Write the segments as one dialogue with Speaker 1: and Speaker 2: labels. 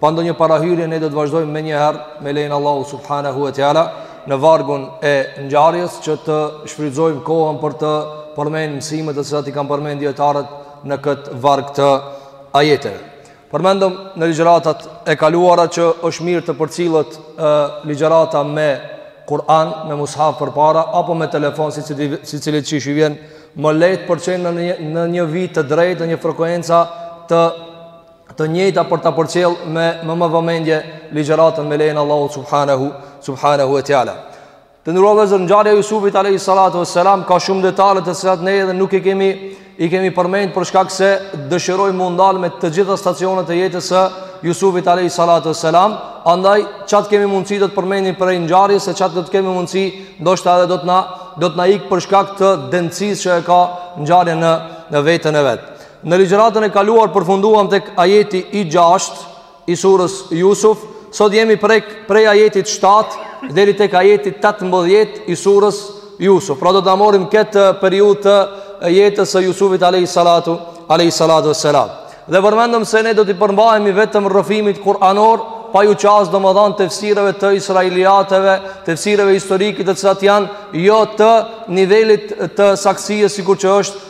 Speaker 1: Pa ndonjë parahyrje ne do të vazhdojmë menjëherë me lejen Allahu subhanahu wa taala në vargun e ngjarjes që të shfrytëzojmë kohën për të përmendur mësimet të cilat i kanë përmendur dijetarët në këtë varg të ajeteve. Përmendëm në ligjëratat e kaluara që është mirë të përcillet ligjërata me Kur'an me mushaf përpara apo me telefon secili secili qysh i vjen më lehtë për qenë në një në një vijë të drejtë në një frekuenca të të njëjta për ta përcjell me më më vëmendje ligjëratën me lejen Allahu subhanahu subhanahu wa taala. Të nderuar vëllezër ngjarja e Jusufit alayhi salatu wassalam ka shumë detaje të cilat ne edhe nuk i kemi i kemi përmend për shkak se dëshirojmë m'u ndal më të gjitha stacionet e jetës së Jusufit alayhi salatu wassalam, andaj qaq kemi mundësi do të përmendim prej ngjarjes se qaq do të kemi mundësi ndoshta edhe do të na do të na ik për shkak të dendësisë që e ka ngjarja në në veten e vet. Në ligjëratën e kaluar përfunduam tek ajeti i 6 i surës Jusuf, sot jemi prej prej ajetit 7 deri tek ajeti 18 i surës Jusuf. Pra do ta marrim këtë periudhë të jetës së Jusufit alayhi salatu alayhi salatu wassalam. Dhe përmendëm se ne do t'i përmbahemi vetëm rrëfimit kuranor, pa iu qasë domethanë tefsireve të israeliateve, tefsireve historike të cilat janë jo të nivelit të saktësisë sikur që është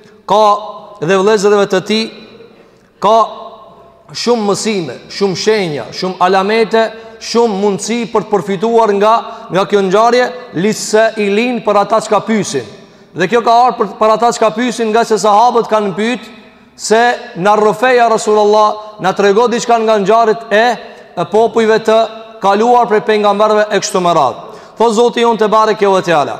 Speaker 1: ka dhe vëllezërve të tij ka shumë mësime, shumë shenja, shumë alamete, shumë mundësi për të përfituar nga nga kjo ngjarje, lis-sailin për ata çka pyesin. Dhe kjo ka ardhur për, për ata çka pyesin ngase sahabët kanë pyet se na rrëfe ja Rasulullah, na trego diçka nga ngjarjet e e popujve të kaluar prej pejgamberëve e kështu me radhë. Thotë Zoti jonë tebareke ve teala.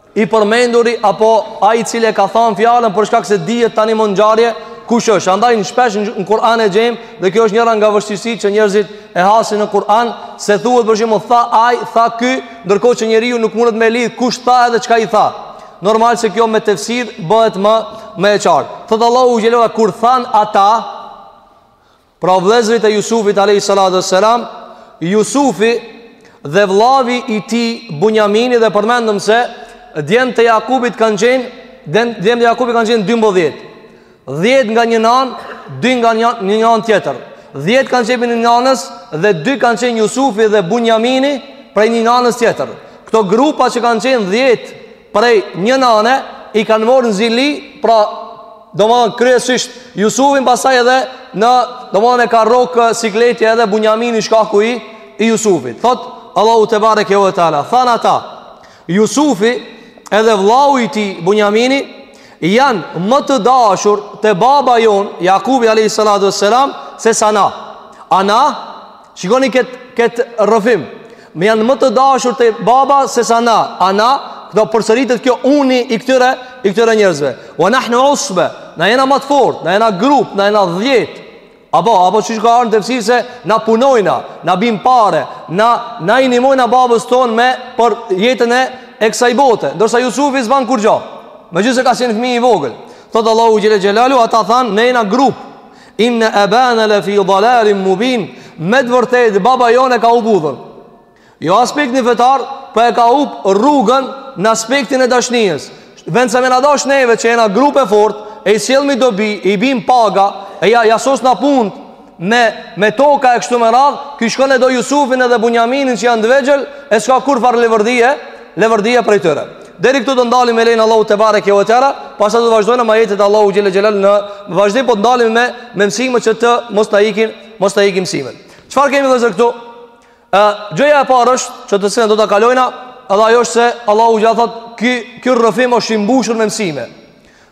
Speaker 1: I përmenduri apo ai i cili e ka thënë fjalën për shkak se dihet tani në ngjarje kush është. Andaj në shpesh në Kur'an e gjejmë dhe kjo është njëra nga vështirësitë që njerëzit e hasin në Kur'an se thuhet për shembull tha ai, tha ky, ndërkohë që njeriu nuk mundet me lidh kush tha edhe çka i tha. Normal se kjo me tefsir bëhet më më e qartë. Thotë Allahu xhelala kur thanë ata Pra vëllezërit e Jusufit alayhi salatu wassalam Jusufi dhe vllavi i tij Bunjamini dhe përmendëm se djemtë e Jakubit kanë qenë djemtë e Jakubit kanë qenë 12 10 nga një nanë 2 nga një, një nanë tjetër 10 kanë qenë një nanës Dhe 2 kanë qenë Jusufi dhe Bunjamini Prej një nanës tjetër Këto grupa që kanë qenë 10 Prej një nane i kanë marrë në zili, pra domethënë kryesisht Jusufin pastaj edhe në domethënë e ka rrokë sikleti edhe bunjamini shkaku i, i Jusufit. Thotë Allahu tebareke ve teala, thanë ata, Jusufi edhe vllau i tij Bunjamini janë më të dashur te baba jonë, Jakubi a.s. se sa na. A na Shikoni këtë kët rëfim Më janë më të dashur te baba sesa na Ana, këtu përsëritet ky uni i këtyre, i këtyre njerëzve Wa nahnu usbe, na jena më të fort, na jena grup, na jena dhjetë Apo, apo siç ka ardh në tefsir se na punojna, na bim pare Na, na i nimojna babës tonë me, për jetën e, e kësaj bote Ndërsa Jusufi s'ban kurgjo Megjithëse ka qenë fmi i vogël Thotë Allahu Xhele Xhelalu, ata thanë, ne jena grup Inna abana la fi dalalin mubin. Me të vërtetë baba jonë e ka hup udhën. Jo aspektin fetar, po e ka hup rrugën në aspektin e dashnies. Në vend se me na dash neve që jena grup e të fortë, e i sjellim dobi, i bim paga, e ja ja sosna punët me me toka e kështu me radhë, ky shkon e do Jusufin edhe Bunjaminin që janë të vegjël, e s'ka kurrfarë leverdhie, Leverdia prej tyre. Deri këtu do ndalemi me lejen e Allahut tebareke ve teala, pastaj do vazhdojna me ajetet e Allahut xhele xhelalu në vazhdim, po të ndalemi me, me mësimet që të mos na ikin, mos na ikin mësimet. Çfarë kemi vëllezër këtu? E, gjëja e parë është që të cilën do të kalojna, edhe ajo është se Allahu xhele thotë, ky rrëfim është i mbushur me mësime.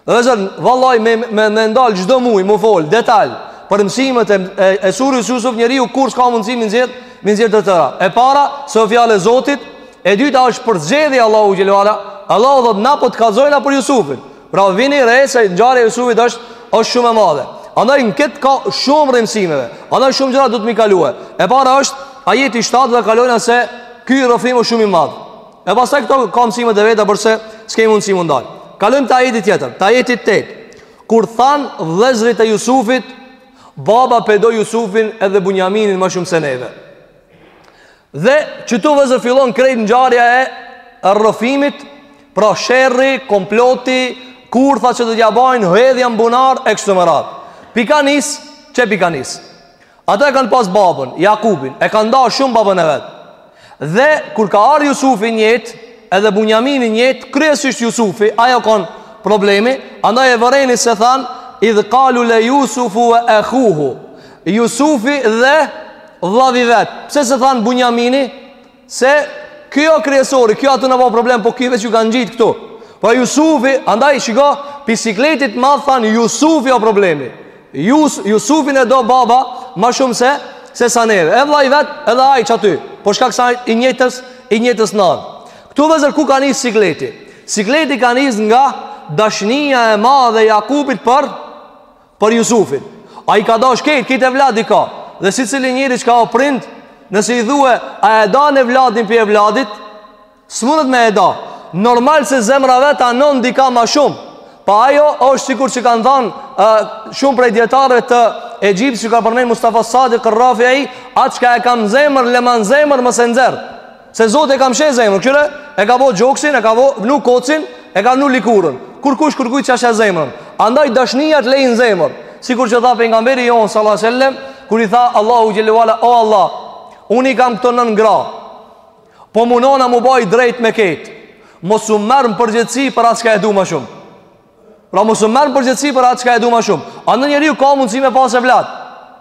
Speaker 1: Vëllezër, vallahi me, me, me ndalë çdo muj, me folë detal, për mësimët e, e, e surës Jusuf njeriu kurrë s'ka mundësi me i nxjerrë, me i nxjerrë të tëra. E para, se fjalë e Zotit, e dyta është përzgjedhje e Allahut Xhele ve ala, Allahu thotë na po të kallzojna për Jusufin. Pra vini re se ngjarja e Jusufit është, është shumë e madhe. Andaj në këtë ka shumë prej mësimeve. Andaj shumë gjëra duhet me i kalu. E para është ajeti 7 e kalojna se ky rrëfim është shumë i madh. E pastaj këtu ka mësimet e veta porse s'kemi mundësi m'u ndalë. Kalojmë te ajeti tjetër, te ajeti tetë. Kur thanë vëllezërit e Jusufit, baba po e do Jusufin edhe Bunjaminin më shumë se neve. Dhe qëtu vëllezër fillon krejt ngjarja e rrëfimit, pra sherri, komploti, kurtha që do t'ia bajnë, hedhja në bunar, e kështu me radhë. Prej ka nisë, që prej ka nisë? Ata e kanë pas babën, Jakubin, e kanë dashtë shumë babën e vet. Dhe kur ka ardhur Jusufi në jetë, edhe Bunjamini në jetë, kryesisht Jusufi, ai o kon problemi, andaj e vëreni se thanë idh qalu la Jusufu wa akhuhu. Jusufi dhe vllavi i vet. Pse s'e thanë Bunjamini? Se ky o kryesori, ky o aty në po problem, po ky veç ju ka ngjit këtu. Po Jusufi, andaj shiko, prej sikletit t'madh thanë Jusufi o problemi. Jus, Jusufin e do baba ma shumë se, se sa neve. E vllai i vet edhe ai ç' aty, po shkak se i të njëjtës, i të njëjtës nanë. Këtu vëllezër ku ka nis sikleti? Sikleti ka nis nga dashnija e madhe e Jakubit për, për Jusufin. Ai i ka dash krejt, krejt evladi ka. Dhe secili njeri çka o prind, nëse i thue, a e dan evladin prej evladit, s'mundet me e da. Normal se zemra vetë anon dikah ma shumë. Po ajo është sikur që kanë thanë uh, shumë prej djetarëve të Egjiptit që ka përmenë Mustafa Sadik Rrafii, atë çka e kam n'zemër, lema n'zemër, mos e nxerr. Se Zoti e ka mshef zemrën, këqyre, e ka bo gjoksin, e ka bo vnu kocin, e ka vnu lëkurën. Kurkush kurkujt s'ja sheh zemrën. Andaj dashnia t'len n'zemër. Sikur që tha pejgamberi jon sallallahu alajhi wasallam, kur i tha Allahu xhele ve ala o Allah, unë i kam këto nan gra. Po munona mu baj drejt me krejt. Mos më merr n'përgjegjësi për atë çka e du ma shumë. Pra mos më merr n'përgjegjësi për atë çka e du ma shumë. Ani njeriu ka mundësi me pas evlat?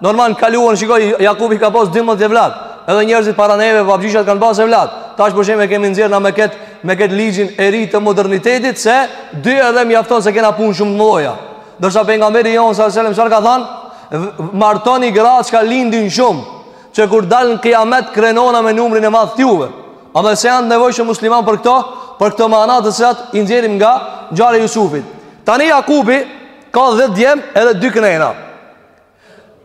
Speaker 1: Normal ka, ja shikoje Jakubi ka pas 12 evlat. Edhe njerëzit para neve babgjyshat kanë pas evlat. Tash për shemb e kemi nxjerr na me kët me kët ligjin e ri të modernitetit se dy edhe mjafton se kena punë shumë të mëdha. Ndërsa pejgamberi jon salla selem çfarë ka thanë? Martoni gra çka lindin shumë, që kur dal n'kiamet krenona me numrin e madh t'juve. Edhe se janë t'nevojshëm muslimanët për këto Për këto mana të cilat i nxjerrim nga ngjarja e Jusufit Tani Jakubi ka dhet djem edhe dy këndejna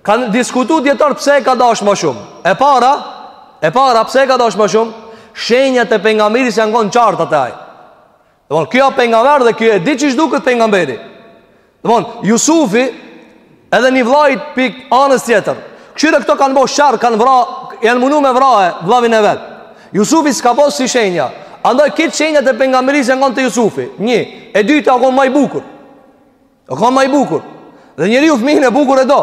Speaker 1: Kanë diskutu dijetarët pse e ka dash ma shumë E para E para pse e ka dash ma shumë Shenjat e pejgamberisë janë konë t'qarta te ai Domethan, ky o pejgamber dhe ky e di qysh duket pejgamberi. Domethan, Jusufi edhe një vllai tij prej nanës tjetër. Këqyre këto kanë bo sherr, kanë vra, janë munu me vra vllavin e vet. Jusufi s'ka pas si shenja. Andaj, këto shenjat e pejgamberisë jan kon të Jusufi. Një, e dyta, a kon ma i bukur. O kon ma i bukur. Dhe njeriu fëmijën e bukur e do.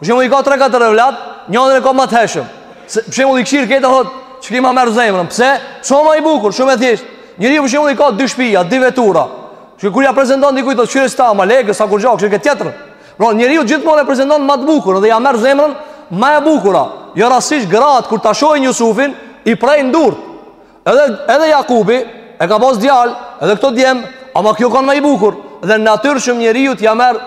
Speaker 1: Për shembull i ka 3-4 evlat, njërin e ka ma të hijshëm. Për shembull i kqyr këta thot, ky m'ka marr zemrën? Pse? S'o ma i bukur, shumë e thjesht. Njeriu për shembull i ka dy shpija, dy vetura. Që kur ja prezanton dikujt thot, "Ç'është ta, më lekë sa kur gjokë, ç'është tjetër?" Pra njeriu gjithmonë e prezanton ma të bukur dhe ja merr zemrën ma e bukura. Jo rastësisht gratë kur ta shohin Jusufin, i prejnë durt. Edhe edhe Jakubi e ka pas djalë, edhe këto djem, ama ky o kan ma i bukur dhe natyrshëm njeriu t'ia merr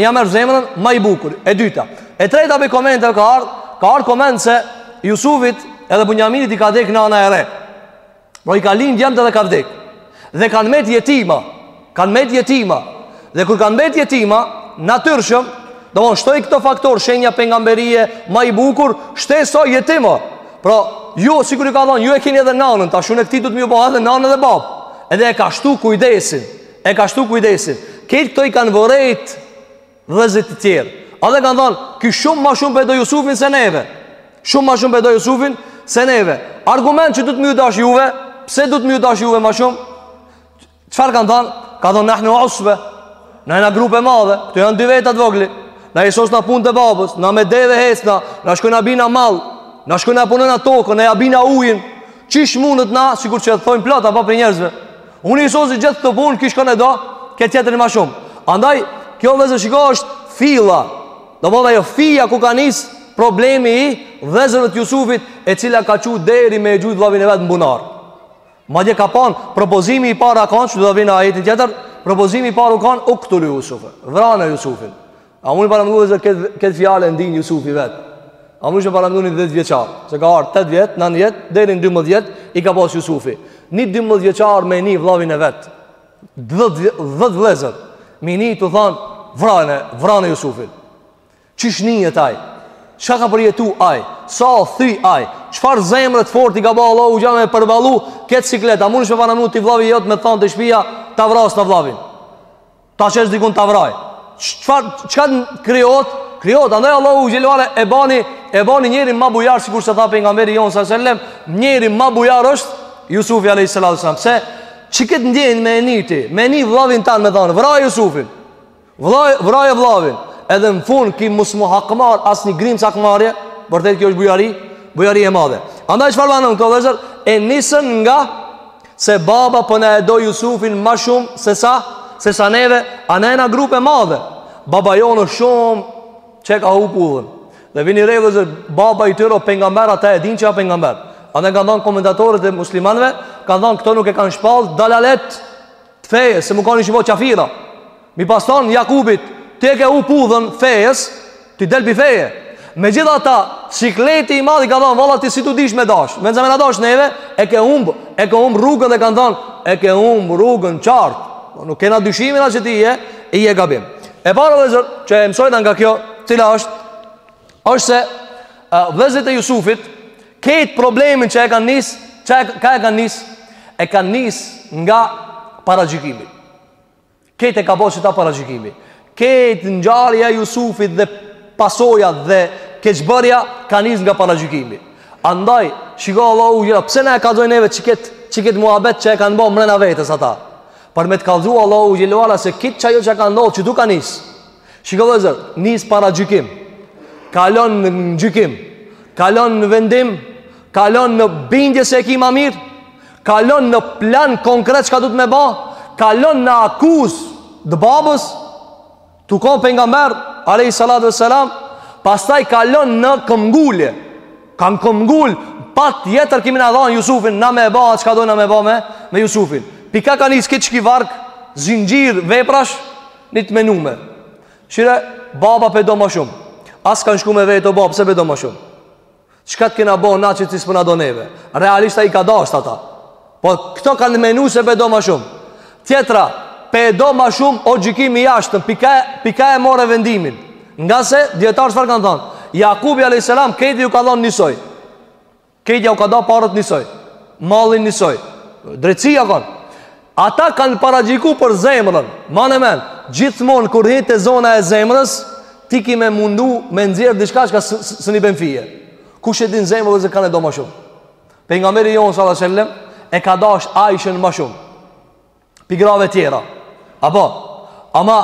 Speaker 1: ja merr zemrën ma i bukur. E dyta, e treta n'komente ka ardh, ka ardh koment se Jusufit edhe Bunjaminit i ka vdek nana e re. Pra i ka lind djemt edhe ka vdek. Dhe kanë met jetima. Kanë mbet jetima. Dhe kur kanë mbet jetima, natyrshëm, domethan shtoj këto faktor shenja pejgamberie, ma i bukur, shtesa jetima. Pra, ju sikur ju ka thon, ju e keni edhe nanën, tash unë këtij duhet m'ju ba edhe nanë dhe bab. Edhe e ka shtu kujdesin. E ka shtu kujdesin. Këtë këto i kanë vërejt vllezit të tjerë. Edhe kanë thonë, ky shumë ma shumë përdo Jusufin se neve. Shumë ma shumë po e do Jusufin se neve. Argument që duhet me ju dash juve, pse duhet me ju dash juve ma shumë? Çfarë kanë thënë? Kanë thonë nahnu usbe. Na jena grupe e madhe, këta janë dy veta të vogël. Na i sosna punët e babës, na me deve ecna, na shkojna bina mall, na shkojna punojna tokën, na ja bina ujin. Qysh mundet na, sikur që thonë plot prej njerëzve. Unë i sosi gjithë këto punë, ky shkon e do këtë tjetrin ma shumë. Andaj kjo vllezër shiko është filla. Domethënë ajo fija ku ka nis problemi i vllezërve të Jusufit, e cila ka çu deri me e gjujt vllavin e vet n'bunar. Madje ka pasë, propozimi i parë a kanë, që do ta vina n'ajetin tjetër, propozimi i parë u kanë, uktulu Jusuf, vrane Jusufin. A muni me paramendu se këtë, këtë fjalë e ndin Jusufi vetë. A muni me paramendu një dhjetëvjeçar, se ka ardhë 8 vjet, 9 vjet, deri në 12 vjet, i ka pasë Jusufi. Një 12 vjeçar me e ni vllavin e vet, 10 vllezër, me i ni tu thanë, vrane, vrane Jusufin. Qysh nihet ai? Çka ka përjetu ai? Sa u thy ai? Çfarë zemre të fortë i ka ba Allahu xhel me e përballu këtë siklet? A mundesh me paramendu ti vllavi jot me thanë te shpia ta vrasna vllavin? Ta qesh dikun ta vraj? Çfarë, çka krijohet? Krijohet, andaj Allahu xhele ve ala e bani, e bani njeri ma bujar, sikurse tha Pejgamberi jonë sa sellem, njeri ma bujar është Jusufi a.s. Se qikët ndjenjë me e ni ti, me ni vllavin tan me thanë, vraje Jusufin. Vllai, vraje vllavin. Edhe në fund ky mos me u hakmarrë as një grimcë hakmarrje, vërtet kjo është bujari, bujari e madhe. Andaj çfarë banë këta vllezër? E nisën nga se baba po na e do Jusufin ma shumë se sa se sa neve, a ne na grupe e madhe. Baba jonë shumë qe ka hup udhën. Dhe vini re vllezër, baba i tyre pejgamber ata e dinë që a pejgamber. Andaj kanë thënë komentatorët e muslimanëve, kanë thënë këta nuk e kanë shpall dalalet Të fejes, se me kanë ishin bo qafira Me i pas thonë Jakubit Ti e ke hup udhën e fejes Ti del prej feje Megjithatë, sikleti i madh i ka thonë Valla ti s'je tu dit me dash Me nëza me na dash neve E ke humb, e ke humb rrugën dhe kanë thonë E ke humb rrugën qartë po, Nuk kena dyshimin a që ti je Ti je gabim E para vllezër, që e mësojna nga kjo Cila është është se Vllezërit e Jusufit Krejt problemin që e kanë nis, që e ka e kanë nis, e kanë nis nga paragjykimi. Krejt e ka ba qita paragjykimi. Krejt ngjarja e Jusufit dhe pasojat dhe keqbërja ka nis nga paragjykimi. Andaj, shiko Allahu xhele ve ala, pse na e kallzoi neve qiket, qiket muhabet që e kanë ba mrena vetes ata. Për me të kallzu Allahu xhele ve ala se krejt qajo që ka ndodh qëtu ka nis. Shiko vllezër, nis paragjykim, kalon në gjykim, kalon në vendim, kalon në bindje se e ki ma mirë, kalon në plan konkret çka duhet me ba, kalon në akuzë të babës, tu kon pejgamber, alejhi salatu ve selam, pastaj kalon në këmbëngulje, kanë këmbëngul, patjetër ki me na dhanë Jusufin, na me e ba, çka dojna me e ba me, me Jusufin. Pi kah ka nis kejt qiky varg, zinxhir, veprash, Një të menume Shire, baba pe do ma shumë As kanë shku me vet o babë, pse pe do ma shumë Çka të kena bo na që ti s'po na do neve Realisht ai i ka dasht ata Po këto kanë menu se pe do ma shumë Tjetra, pe do ma shumë o gjykim i jashtëm Pi kah, pi kah e morën vendimin Ngase, dijetarët çfarë kanë thonë Jakubi a.s. kejt ju ka dhonë njësoj Kejt jau ka da paret njësoj Mallin njësoj Drejtësia kanë Ata kanë paragjyku për zemrën Maje në men Gjithmonë kur hin te zona e zemrës Ti ki me mundu me nxjerrë Diçka çka s'i bjen fije Kush e din zemrën vllezër kan e do ma shumë Pejgamberi jonë s.a.s. E ka dasht Ajshen ma shumë Pi grave tjera Apo Ama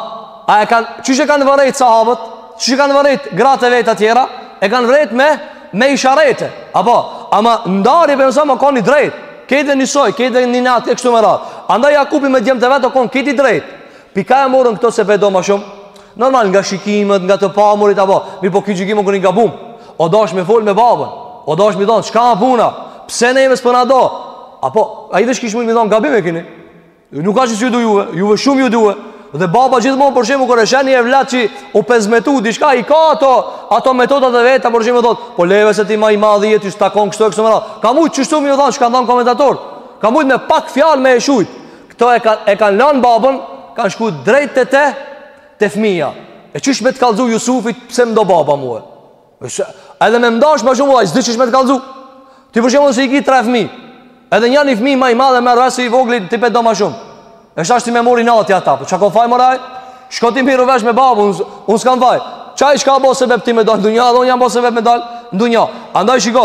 Speaker 1: A e kanë Qysh e kanë vërejt sahabët Qysh e kanë vërejt Gratë e veta tjera E kanë vërejt me Me isharete Apo Ama Ndarje për nësa o kon i drejt Kejt njësoj Kejt një natë Kejt kështu me radhë Andaj Jakubi me djemtë e vet O kon kejt i drejt Pi kah e morën këto se pe do ma shumë Normal nga shikimet, nga të pamurit apo, mirëpo ky gjykim u kon i gabum. O dash me fol me babën. O dash me thon çka o puna? Pse neve s'po na do? Apo ai veç kish mund me thon gabim e keni. Nuk o që s'ju du juve, juve shumë ju du. Edhe baba gjithmonë për shembull kur e sheh ni evlad që u pezmatu diçka i ka ato ato metodat e veta për shembull thot, po le bre se ti më i madhi je ty s'të takon kështu e kështu me radhë. Ka mujt qishtu me thon çka thonë komentatorët. Ka mujt me pak fjalë me e shujt. Këto e kanë e kanë lënë babën, kanë shku drejt te te te fëmia. E qysh me të kallzu Jusufi pse më do baba mua. Ose edhe me m'dasht më shumë ai s'di qysh me të kallzu. Ti për shembull se i ki tre fëmijë. Edhe një një fëmijë më i madh e më rrasë i vogël ti pe do më shumë. E tash ti me marr inat ata. Po çka faj more ai? Shko ti merru vesh me babën, unë s'kam faj. Qaj çka u bo sebep ti me dal n'dynja, edhe unë jam bo sebep me dal n'dynja. Andaj shiko,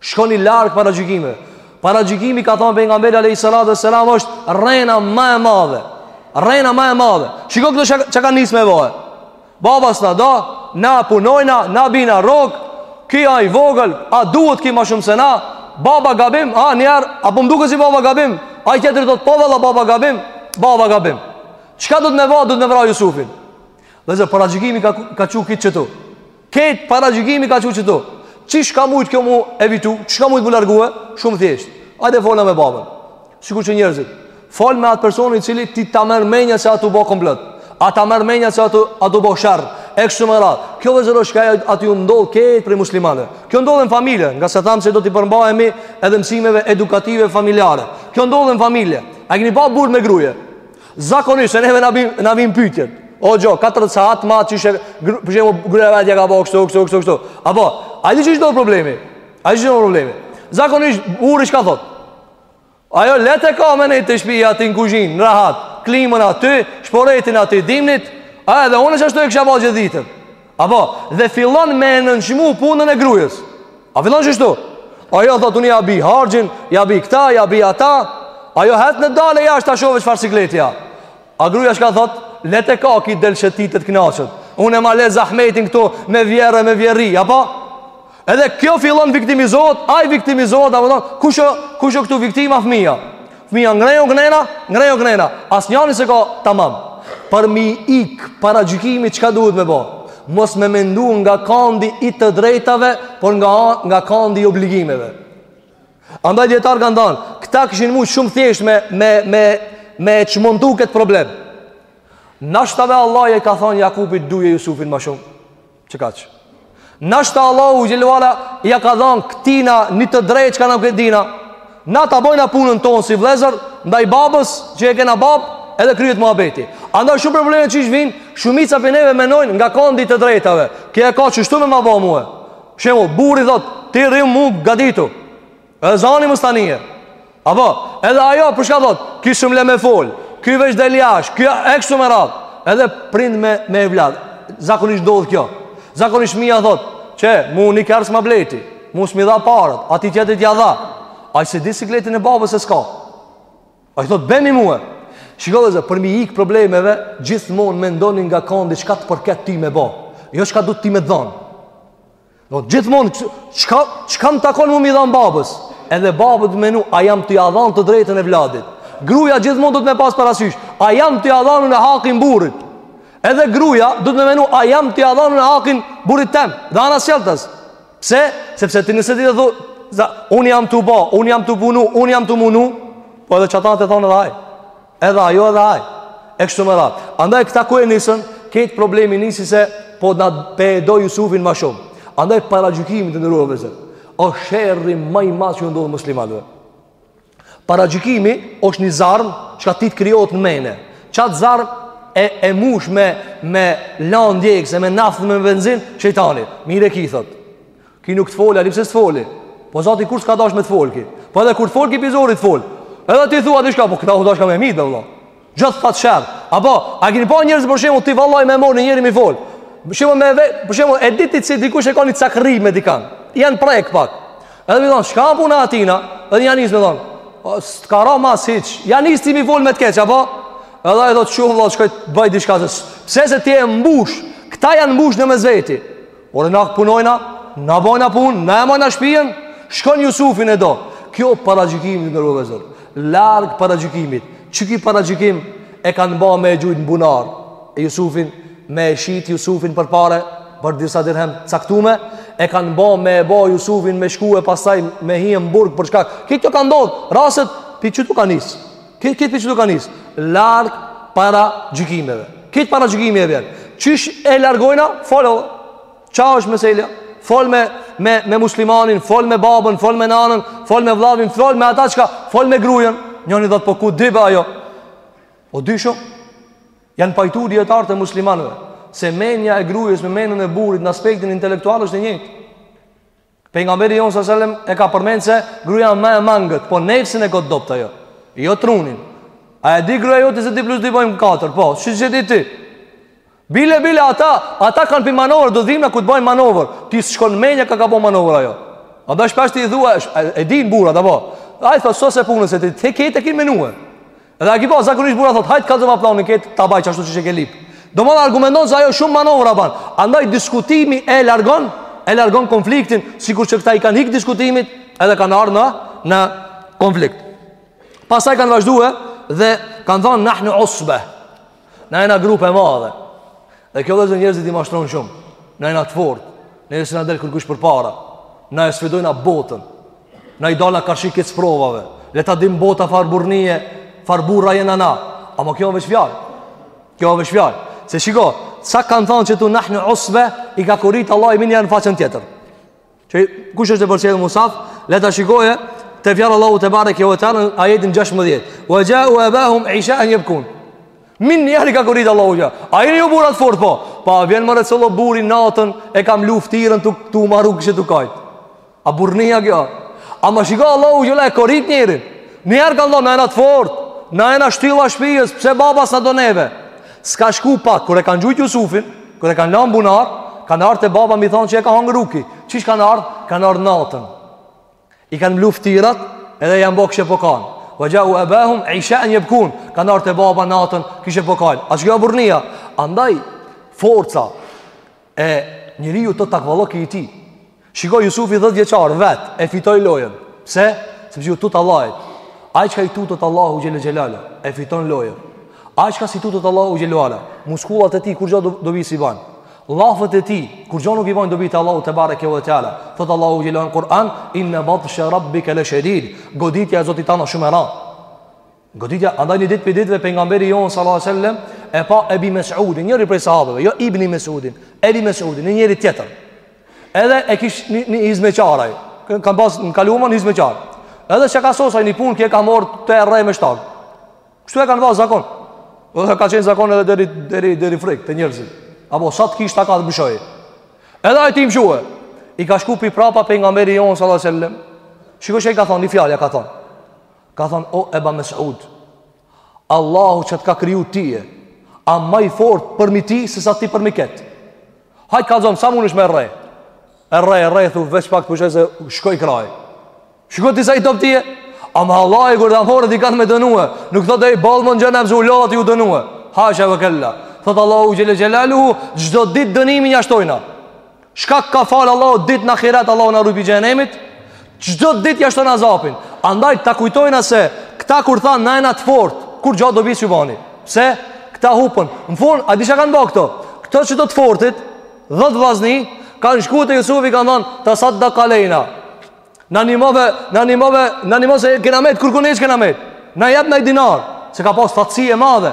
Speaker 1: Shkoni larg paragjykimeve. Paragjykimi ka thënë pejgamberi alejhi salatu ve selam është rrena më e madhe. Rrena më e madhe. Shiko këto çka kanë nis me bo. Baba s'na do, na punojna, na bijna rrogë, ky o i vogël, a duhet ky më shumë se na? Baba gabim, a një herë, a po më duket si baba gabim? Ai tjetri thotë po valla baba gabim, baba gabim. Çka duhet me bo, duhet me vra Jusufin. Vllezër paragjykimi ka ka çu kejt qëtu. Kejt paragjykimi ka çu këtu. Qysh ka mujt kjo mu evitu? Qysh ka mujt mu largue? Shumë thjesht. Hajde fola me babën. Sikur që njerëzit. Fol me atë personin i cili ti ta merr menja se a tu bo komplot. A ta merr menja se a tu a tu bo sherr. E kështu me radh. Kjo vllezër o çka a tu ndodh këtë prej muslimanëve. Kjo ndodh në familje, ngase thamë se do t'i përmbahemi edhe mësimeve edukative familjare. Kjo ndodh në familje. A keni pa burr me gruje? Zakonisht, se neve na vijn pytjet Hoxho, 4 saat ma që ishe Për shembull gruja atje ka bo kështu, kështu, kështu, kështu Apo, a di qysh ndodh problemi A di qysh ndodh problemi Zakonisht, burri çka thot Ajo, leht e ka me nejt te shpija aty në kuzhin, rahat Klimën aty, shporetin aty, dimnit A edhe, unë qashtu e kisha bo gjithë ditën Apo, dhe fillon me e nënçmu punën e grujës. A fillon qështu? Ajo thot unë ja bi harxhin, ja bi këta, ja bi ata. Ajo het në dale jashtë ta shove çfarë sikletja. A gruja shka thot? Leht e ka ky del shetitet kënaqet. Unë e ma le zahmetin këtu me vjerr e me vjerri, apo? Edhe kjo fillon viktimizohet, ai viktimizohet, apo thonë, kush o, kush o këtu viktima fëmija? Fëmija ngrejo krena, ngrejo krena, asnjani s'e ka tamam. Për m'i ik paragjykimit, çka duhet me bo? Mos me mendu nga kandi i të drejtave, por nga, nga kandi i obligimeve. Andaj dijetarët kanë thanë, këta kishin mujt shumë thjesht me, me, me, me e çmontu këtë problem. Nashta vet Allahu i ka thonë Jakubit duje Jusufin ma shumë. Që ka që? Nashta Allahu xhel-le ue ala ja ka dhanë këtina një të drejtë që ka në këtë dynja. Na ta bojna punën tonë si vlezër, ndaj babës që e kena babë, edhe kryet muhabeti. Andaj shumë probleme qysh vijnë, shumica prej neve menojnë nga kondi i të drejtave. Kjo e ka qështu me ma bo mue. Shembull, burri thotë, ti rrim mu gaditu. Edhe zani mos ta nije Apo, edhe ajo po çka thot Ky s'më le me fol Ky veç del jasht Ky e kështu me radh Edhe prind me, me evlad Zakonisht ndodh kjo Zakonisht fmija thot Qe, mu një kerr s'ma bleti Mu s'mi dha paret Atij tjetrit ja dha Ai s'e di sikletin e babës se s'ka Ai thot, bjemi mue Shiko vllezër, për m'i ik problemeve Gjithmonë mendoni nga kondi Çka të përket ti me bo Jo çka du ti me dhon Do të gjithmonë çka çka më takon mu m'i dhan babës. Edhe baba me menu, a jam tu ja dhan të drejtën evladit. Gruaja gjithmonë duhet me pas parasysh, a jam tu ja dhan unë hakin burrit. Edhe gruaja duhet me menu, a jam tu ja dhan unë hakin burrit tem. Dhe anasjelltas. Pse? Sepse ti nëse ti do thon, unë jam tu bë, unë jam tu punu, unë jam tu munu, po edhe qata ta thot edhe ai. Edhe ajo edhe ai. E kështu me radhë. Andaj këta ku e nisën, kejt problemi nisi se po na pe do Jusufin ma shumë. Andaj paragjykimi, të nderuar vllezër, o sherri ma i madh që ju ndodh muslimanëve. Paragjykimi është një zarm që ti të krijohet në mene. Qat zarm e e mush me me landë djegëse me naftë me benzin shejtani. Mirë ki thot. Ki nuk të foli, ali pse s'të foli? Po zati kur s'ka dash me të fol ki? Po edhe kur të fol ki pi zorit fol. Edhe ti thua diçka, po këta u dashka me mit, valla. Gjithë qat sherr. Apo, a keni pa njerëz për shembull ti vallahi me morr një njeri mi fol. Për shembull me ve, për shembull e ditë se dikush e ka një cakri me dikan. Jan prek pak. Edhe mi thon, çka puna atina? Edhe ja nis me thon. Po s'ka ra mas hiç. Ja nis ti mi fol me të keq, apo? Edhe ai thot çu valla shkoj bëj diçka. Pse se ti e mbush? Këta janë mbush në mes veti. Ore na punojna, na bojna punë, na e majna shpijen, shkon Jusufin e do. Kjo paragjykim, të nderuar vllezër, larg paragjykimit, qiki paragjykim e kanë ba me e gjujt në bunar, e Jusufin, me e shit Jusufin për pare, për disa dirhem t'caktume, e kanë ba me e ba Jusufin me shkue pastaj me hi në burg për shkak. Kejt kjo ka ndodh, rastet, pi qitu ka nis. Kejt kejt pi qitu ka nis. Larg paragjykimeve. Këtë paragjykimi e vjen. Qysh e largojna? Fol vlla. Ça është meselja? Fol me, me, me muslimanin, fol me babën, fol me nanën, fol me vllavin, fol me ata çka, fol me grujën. Njoni thotë po ku di be ajo. O di shumë. Janë pajtu dijetarët e muslimanëve. Se menja e grujës me menën e burrit në aspektin intelektual është e njëjtë. Pejgamberi jon sallallahu alajhi wasallam e ka përmend se gruja më e mangët, po nefsin e ko t'dobt ajo. Jo trunin. A e di gruja jote se di plus di bojn katër, po, siç e di ti. Bile, bile, ata, ata kanë për manovër, domethanë kur të bajnë manovër. Ti s'të shkon menja ka ka bo manovër ajo. A bësh pas ti i thua, e, e dinë burrat, apo. Ai tho, sose punën se ti këtë e ki menue. Edhe a ki pa, zakonisht burri thot, hajt kallëzoma planin kejt, ta baj qashtu qysh e ke lip. Domethanë argumenton se ajo shumë manovra ban. Andaj diskutimi e largon, e largon konfliktin, sikur që këta i kanë hik diskutimit, edhe kanë ardh në, në konflikt. Pastaj kanë vazhdue edhe kanë thanë, nahnu usbe, Na jena grupe e madhe Dhe kjo vllezër njerëzit i mashtron shumë Na jena të fort Na jena s'na del kërkush përpara Na e sfidojna botën Na i dalna karshi kejt sprovave Le ta din bota farë burrnie Farë burra jena na Ama kjo met veç fjalë Kjo met veç fjalë Se shiko Sa kanë thanë qitu nahnu usbe I ka korit Allahi minja në faqen tjetër Që kush është e përcjell Musaf, le ta shikojë te fjala e Allahut tebareke ve teala ajetin 16. Wa ja'u abahum isha'an yabkun. Menjiherë i ka korit Allahu xhelle. A ju burrat e fort po. Pa vjen më rëcollo burri natën e ka mlu ftyrën tu u marru kishe tu kajt. A burrnia kjo? Ama shiko Allahu xhelle e korit njerin. Niherë kanë thonë na jena t'fort. Na jena shtylla e shpijës pse baba s'na do neve. S'ka shku pak, kur e kanë gjujt Jusufin, kur e kanë lanë bunar, kanë ardhë te baba me i thanë që e ka hangër uki. Qysh kanë ardhë? Kanë ardhë natën. I kanë mlu ftyrat edhe janë bo kishe po kajnë. Ve xhau ebahum ishaen jebkun. Kanë ardhë te baba natën, kishe po kajnë. A asht kjo burrnia? Andaj, forca, e njeriut o takvallëki i tij. Shiko Jusufi 10 vjeçar vet e fitoi lojën. Pse? Sepse iu tut Allahit. Ai çka i tutet Allahut xhelle xhelaluhu e fiton lojën. Ai çka s'i tutet Allahut xhelle xhelaluhu, muskulat e tij kurrgjo dobi s'i bajnë. Llafet e tij kurrgjo nuk i bojnë dobi te Allahu tebareke ve teala. Thot Allahu xhelle në Kur'an inna batsha rabbika la shadid. Goditja e Zotit tand a shumë e rëndë. Goditja, andaj një ditë pi ditëve pejgamberi jonë sallallahu alajhi wasallam e pa Ebi Mesudin, njëri prej sahabeve, jo Ibni Mesudin, Ebi Mesudin, një njeri tjetër. Edhe e kish një, një hizmeqar ai, kanë pas në t'kaluarën një hizmeqar. Edhe s'ja ka sos ai një punë që e ka marr t'e rreh me shtagë. Kështu e kanë vënë zakon. Edhe ka qenë zakon edhe deri deri deri frik te njerëzit. Apo sa të kish takat mëshoj. Edhe ai tu i mshue. I ka shku pi prapa pejgamberi jonë sallallahu alajhi wasallam. Shiko çka i ka thonë, një fjalë ja ka thonë. Ka thënë o Eba Mes'ud, Allahu që të ka kriju tije, a ma i fort përmi ty, se sa ti përmi këtë. Hajt kallzom, sa mundesh ti me e rreh? E rreh, e rreh, thu, veç pak të pushoj se shkoi krahi. Shiko ti sa i dobët je, ama Allahi kur të amore t'i kanë me dënue, nuk thot hej boll mo në xhehenem se u lodha tu dënue. Hasha ve kella. Thot Allahu xhelle xhelaluhu, çdo ditë dënimin ja shtojna. Shka ka fal Allahu ditë në ahiret Allahu na rujt pi xhehenemit Çdo ditë ja shtojnë azapin Andaj ta kujtojna se Këta kur thanë na jena t'fort Kurrgja dobi s'ju bani Se këta hupën Në fund, a di çka kanë ba këto Këto që të të fortit Dhetë vllazni Kanë shku te Jusufi kanë thanë Tesaddak alejna Na nimo neve Na nimo se kena met Kurkun hiç kena met Na jep naj dinar Se ka pas thatësi e madhe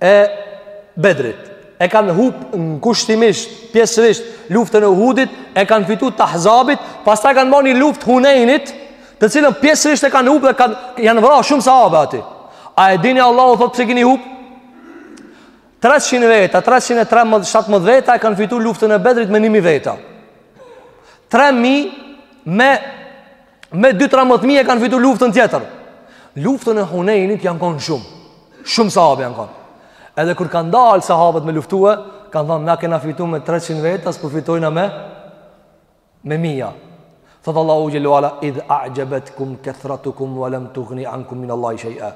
Speaker 1: e Bedrit. E kanë hup kushtimisht, pjesërisht, luftën e Uhudit, e kanë fitu të Ahzabit, pastaj kanë ba një luftë t'Hunejnit, të cilën pjesërisht e kanë hup dhe kanë, janë vra shumë sahabe aty. A e dini Allahu u thotë pse kini hup? 300 veta, 313 veta e kanë fitu luftën e Bedrit me 1000 veta. 3000 me me 2-13 mijë e kanë fitu luftën tjetër.
Speaker 2: Luftën e Hunejnit janë konë shumë. Shumë sahabë janë konë. Edhe kur kanë dalë sahabët me luftue, kanë thonë, na kena fitu me 300 veta, s'po fitojna me, me mija. Thotë Allahu Xhelle ue Ala, idh a'xhebetkum kethratukum ve lem tugni ankum min Allahi shej'a.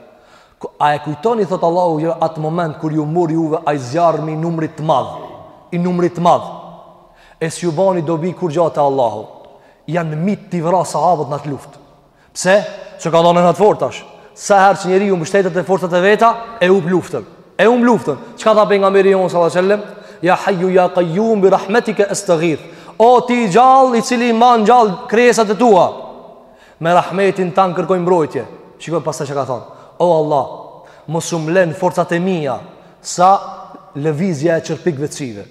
Speaker 2: A e kujtoni, thotë Allahu Xhelle ue Ala, atë moment kur ju murr juve ai zjarrmi i numrit të madh, i numrit të madh, e s'ju bani dobi kurgja te Allahu. Janë mytë e vra sahabët në atë luftë Pse? Se kanë thonë na të fortë tash Sa herë që njeriu mbështetet te forcat e veta E hup luftën E humb luftën Çka tha Pejgamberi jonë salallahu alejhi ve selem? Ja Hajju ja Kajjum bi rahmetike estegith O ti i gjallë i cili man gjallë krijesat e tua Me rahmetin tand kërkoj mbrojtje Shikoni pastaj çka ka thonë O Allah Mos më len n'forcat e mia Sa lëvizja e qerpikve të syve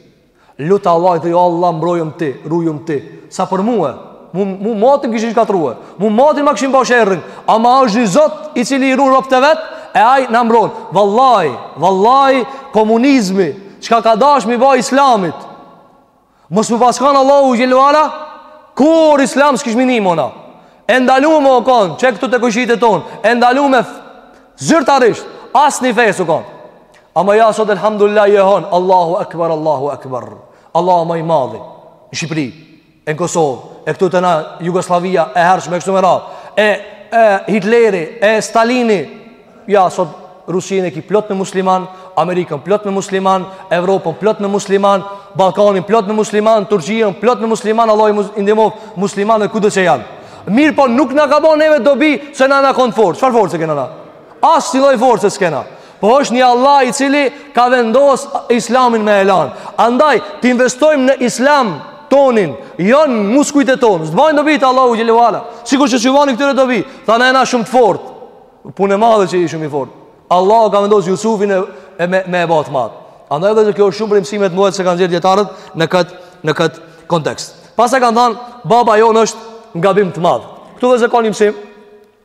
Speaker 2: Lute Allahun thuj o Allah mbrojëm ti, rujëm ti. Sa për mue, mu mu moti më kishin shkatrrue. Mu moti ma kishin ba sherrin. Ama është ni Zot i cili i ruan robt e vet, e ai na mbron. Vallahi, vallahi komunizmi, çka ka dash me i ba islamit. Mos me pas kanë Allahu Xhelle ue Ala, kurrë islam s'kishim ni mo na. E ndalume o kon, qe këtu te kojshitë tonë. E ndalume zyrtarisht, asni fe s'u kon. Ama ja sot elhamdulillah jehon, Allahu Akbar, Allahu Akbar, Allahu ma i madhi, në Shqipëri, e në Kosovë, e këtu te na Jugoslavia, e hershme, e kështu me radhë, e, e Hitleri, e Stalini, ja sot Rusinë e ki plot me musliman, Amerikën plot me musliman, Evropën plot me musliman, Ballkanin plot me musliman, Turqinë plot me musliman, Allahu i ndihmoftë muslimanët kudo që janë. Mirëpo nuk na ka bo neve dobi se na jena konë fortë, çfarë force kena na? Asni lloj force s'kena. Po është një Allah i cili ka vendos islamin me e lan. Andaj, të investojmë në islamin tonë, jo në muskujt e tonë. S'të bajnë dobi te Allahu Xhelle ue Ala. Sikur që s'u bani këtyre dobi, thanë jena shumë të fortë. Punë e madhe që je shumë i fortë. Allahu ka vendos Jusufin e, e me, me e ba të madh. Andaj vëllezër kjo është shumë prej mësimeve të mëdha që kanë nxjerrë dijetarët në këtë, në këtë kontekst. Pastaj kanë thanë, baba jonë është n'gabim të madh. Këtu vëllezër ka një mësim,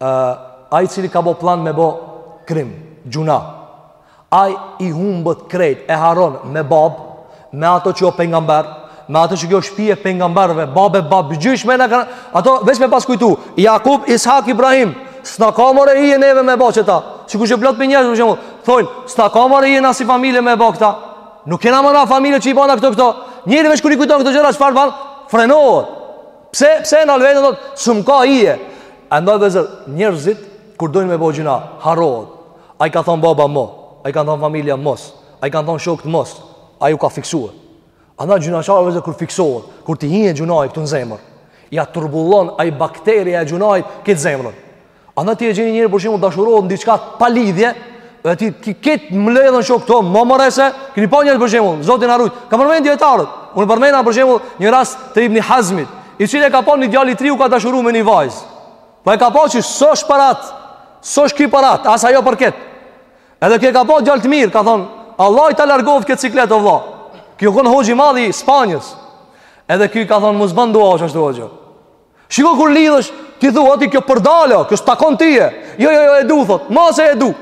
Speaker 2: ë ai i cili ka bo plan me bo krim gjynah ai i humbët krejt e harron me babë me ato që o pejgamber me ato që kjo shpi e pejgamberve babë babgjysh me na kanë ato veç me pas kujtu Jakub Ishak Ibrahim s'na ka more hije neve me bo qeta sikur që plot njerëz për shembull thojnë s'na ka more hije na si familje me bo këta nuk jena mo na familje që i bojna këto këto njeri veç kur i kujton këto gjëra çfarë ban frenohet Pse pse e nal veten thotë, s'më ka hije. Andaj vëllezër, njerëzit, kur dojnë me bo gjynah, harrohet. A i ka thonë baba mo, a i ka thonë familja mos, a i ka thonë shokët mos, a ju ka fiksue. Andaj gjynahqari vëllezër, kur fiksohet, kur t'i hin gjynahi këtu në zemër, ja turbullon ai bakterija e gjynahit këtë zemrën. Ani ti e gjen njeri për shembull dashurohet në diçka pa lidhje Dhe ti, ti kitë mledhen shok të më mërese Keni pa njeri për shembull, Zoti na rujt Kanë përmend dijetarët Unë përmena për shembull një rast të Ibni Hazmit I cili e ka pa një djalë t'ri u ka dashuru me një vajzë Po e ka pa që s'osht për atë S'osht ky për atë, as ajo për këtë Edhe ky e ka pa djalë të mirë Ka thonë, Allahu ta largoftë këtë siklet o vlla Ky o kon hoxhë i madh i Spanjës Edhe ky ka thonë, mos bën dua ashtu Shiko kur lidhesh, ti thu, atij kjo përdalë, kjo s'takon tije. Jo, jo, jo, e du, thot, masi e du.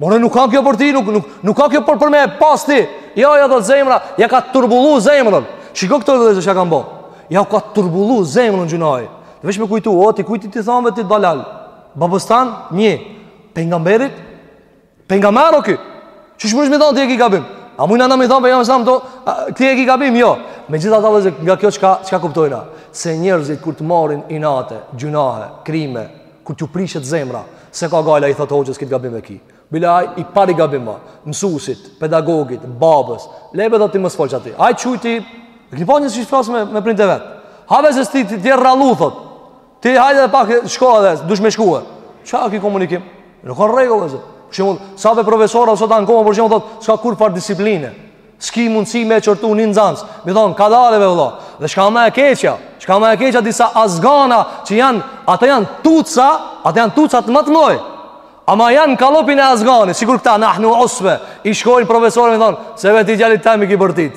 Speaker 2: More, nuk ka kjo për ti, nuk, nuk, nuk ka kjo për, për me e pas ti. Jo, jo, thot, zemra, ja ka turbullu zemrën. Shiko këto vëllezër çka kanë bo. Jau ka turbullu zemrën gjynahi. Dhe veç me kujtu, o, ti kujt je tu i thanë be ti dalal. Babës tan, një pejgamberit, Pejgamberi Qysh munesh me i thonë ti e ki gabim A mujna ne me i thonë pejgamberit sa do Ti e ki gabim jo Megjithatë vëllezër nga kjo çka, çka kuptojna Se njerëzit kur të marrin inate Gjynahe, krime Kur t'ju prishet zemra S'e ka gajle i thotë hoxhës këtë gabim e ki Bile i pari gabim ma Mësusit, pedagogit, babës Le be dhe ti mos fol qaty Ajë qujti Keni pa njerëz qysh flasin me, me prindët e vet Have se sti të tjerë ralu thotë Ti hajde dhe pak shko edhe, duhesh me shkue. Çka ki komunikim? Nuk ka rregull vëllezër. Shembull, sa profesora sot ankohen, për shembull, thot, s'ka kurrfarë disipline. S'ki mundësi me qortu një nxanës. Me i thonë, kadale be, vëlla. Dhe çka ma e keqja, çka ma e keqja disa azgana që janë, ata janë tuca, ata janë tucat ma t'mdhoj. Ama janë kallëpin e azganit, sikur këta, nahnu usbe, i shkojnë profesorit e thonë, pse be ti djalit tem i ki bërtit.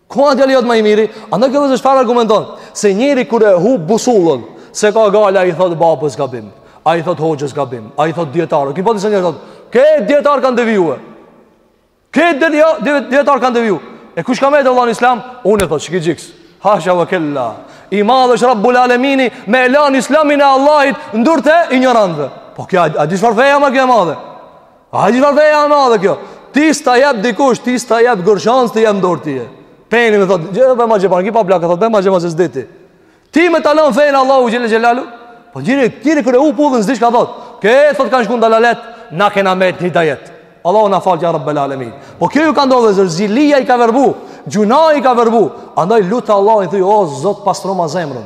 Speaker 2: Ku o djali jot ma i miri, andaj kjo vëllezër çfarë argumenton? Se njeri kur e hup busullën, s'e ka gajle i thot babës gabim, ai thot hoxhës gabim, ai thot dijetarë. Ki pa disa njerëz thot, "Kejt dijetarët kanë devijuar?" Kejt dijetarët kanë deviju? E kush ka met vlla n'islam? Unë thot, "Çki xhiks?" Hasha wa kella. I madh është Rabbul Alemini me e lan islamin e Allahit n'durt e injorantëve. Po kjo a di çfarë feje më kjo e madhe? A di çfarë feje e madhe kjo Ti s'ta jep dikush, ti s'ta jep gërshanët t'i jep n'dorë tye Peni me thot, gjitha dhe ma gjepan, ki pa plaka thot, dhe ma gjepan se s'diti Ty me ta lon fenë Allahu xhele xhelaluhu Po njeri, njeri kur e hup udhën s'di çka thot Kejt thot kanë shku në dalalet, na kena met n'hidajet Allahu na faltë ja Rabbel alemin Po kjo ju ka ndodh vëllezër, zilija i ka verbu Gjynahi i ka verbu Andaj lute Allahun thuj, o Zot pastroma zemrën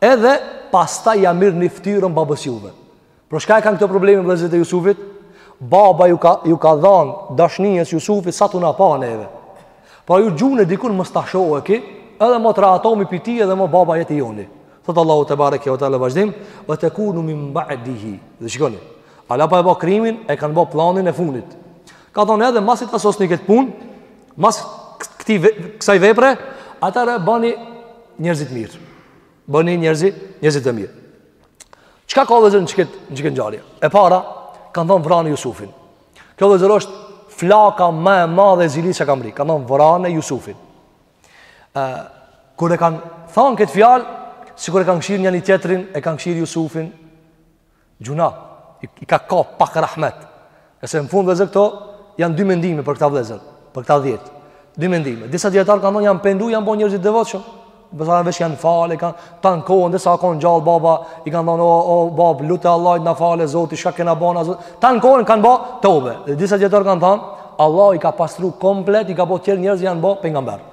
Speaker 2: Edhe pastaj ja mirrni ftyrën babës juve. Pra çka e kanë këto problem vllezrit e Jusufit? Baba ju ka, ju ka dhanë dashnisë Jusufit sa s'tu na pa neve. Pra ju gjune dikun mos ta shoh ky, edhe mo të rahatomi pi tij edhe mo baba jet i joni. Thotë Allahu tebareke ve teala vazhdim, ve tekunu min badihi. Dhe shikoni, ala pa e ba krimin, e kanë ba planin e funit. Kan thonë edhe masi ta sosni këtë punë, Mas këtij ve, kësaj vepre, atëherë bani njerëz t'mirë. Bani njerëz, njerëz të mirë. Çka ka vllezër në qëket, në qëket ngjarje? E para, kanë thonë vrane Jusufin. Kjo vllezër është flaka më e madhe e zilisë që ka mrri. Kanë thonë vrane Jusufin. E, kur e kanë thonë këtë fjalë, sikur e kanë kshir njani tjetërin, e kanë kshir Jusufin, Gjynah, i ka ka pak rahmet. E se në fund vllezër këto, janë dy mendime për këta vllezër, për këta dhjetë. Dy mendime. Disa djetarë kanë thonë, janë pendu, janë bo njerëz të devotshëm. Besa veç janë fale, kanë, tanë kohën, desa ka konë gjallë baba, i kanë thonë, o, o, bab, lute Allahin, të na fale, zoti, çka kena bo na, zoti. Tanë kohën kanë bo tobe. Dhe disa djetarë kanë thonë, Allah i ka pastru komplet, i ka bo tjerë njerëz janë bo pejgamberë.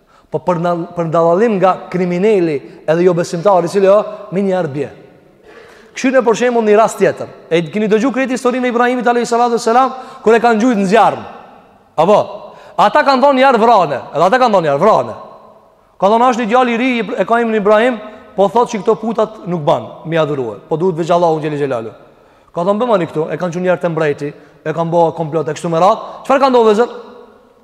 Speaker 2: Po për, për dallim nga krimineli edhe jobesimtari i cili menjëherë bje. Kshyreni për shembull një rast tjetër. E keni dëgju këtë historinë e Ibrahimit alejhi salatu ve selam kur e kanë gjujt në zjarr. Apo ata kanë thënë njiherë vrane, edhe ata kanë thënë njiherë vrane. Kanë thënë asht një djalë i ri e ka emnin Ibrahim, po thotë se këto putat nuk ban, m'i adhurue. Po duhet veç Allahu xhel-le xhelaluhu. Ka thënë bjermani këtu, e kanë çu njiherë te mbreti, e kanë bë komplot e kështu me radhë. Çfarë ka ndodh vllezër?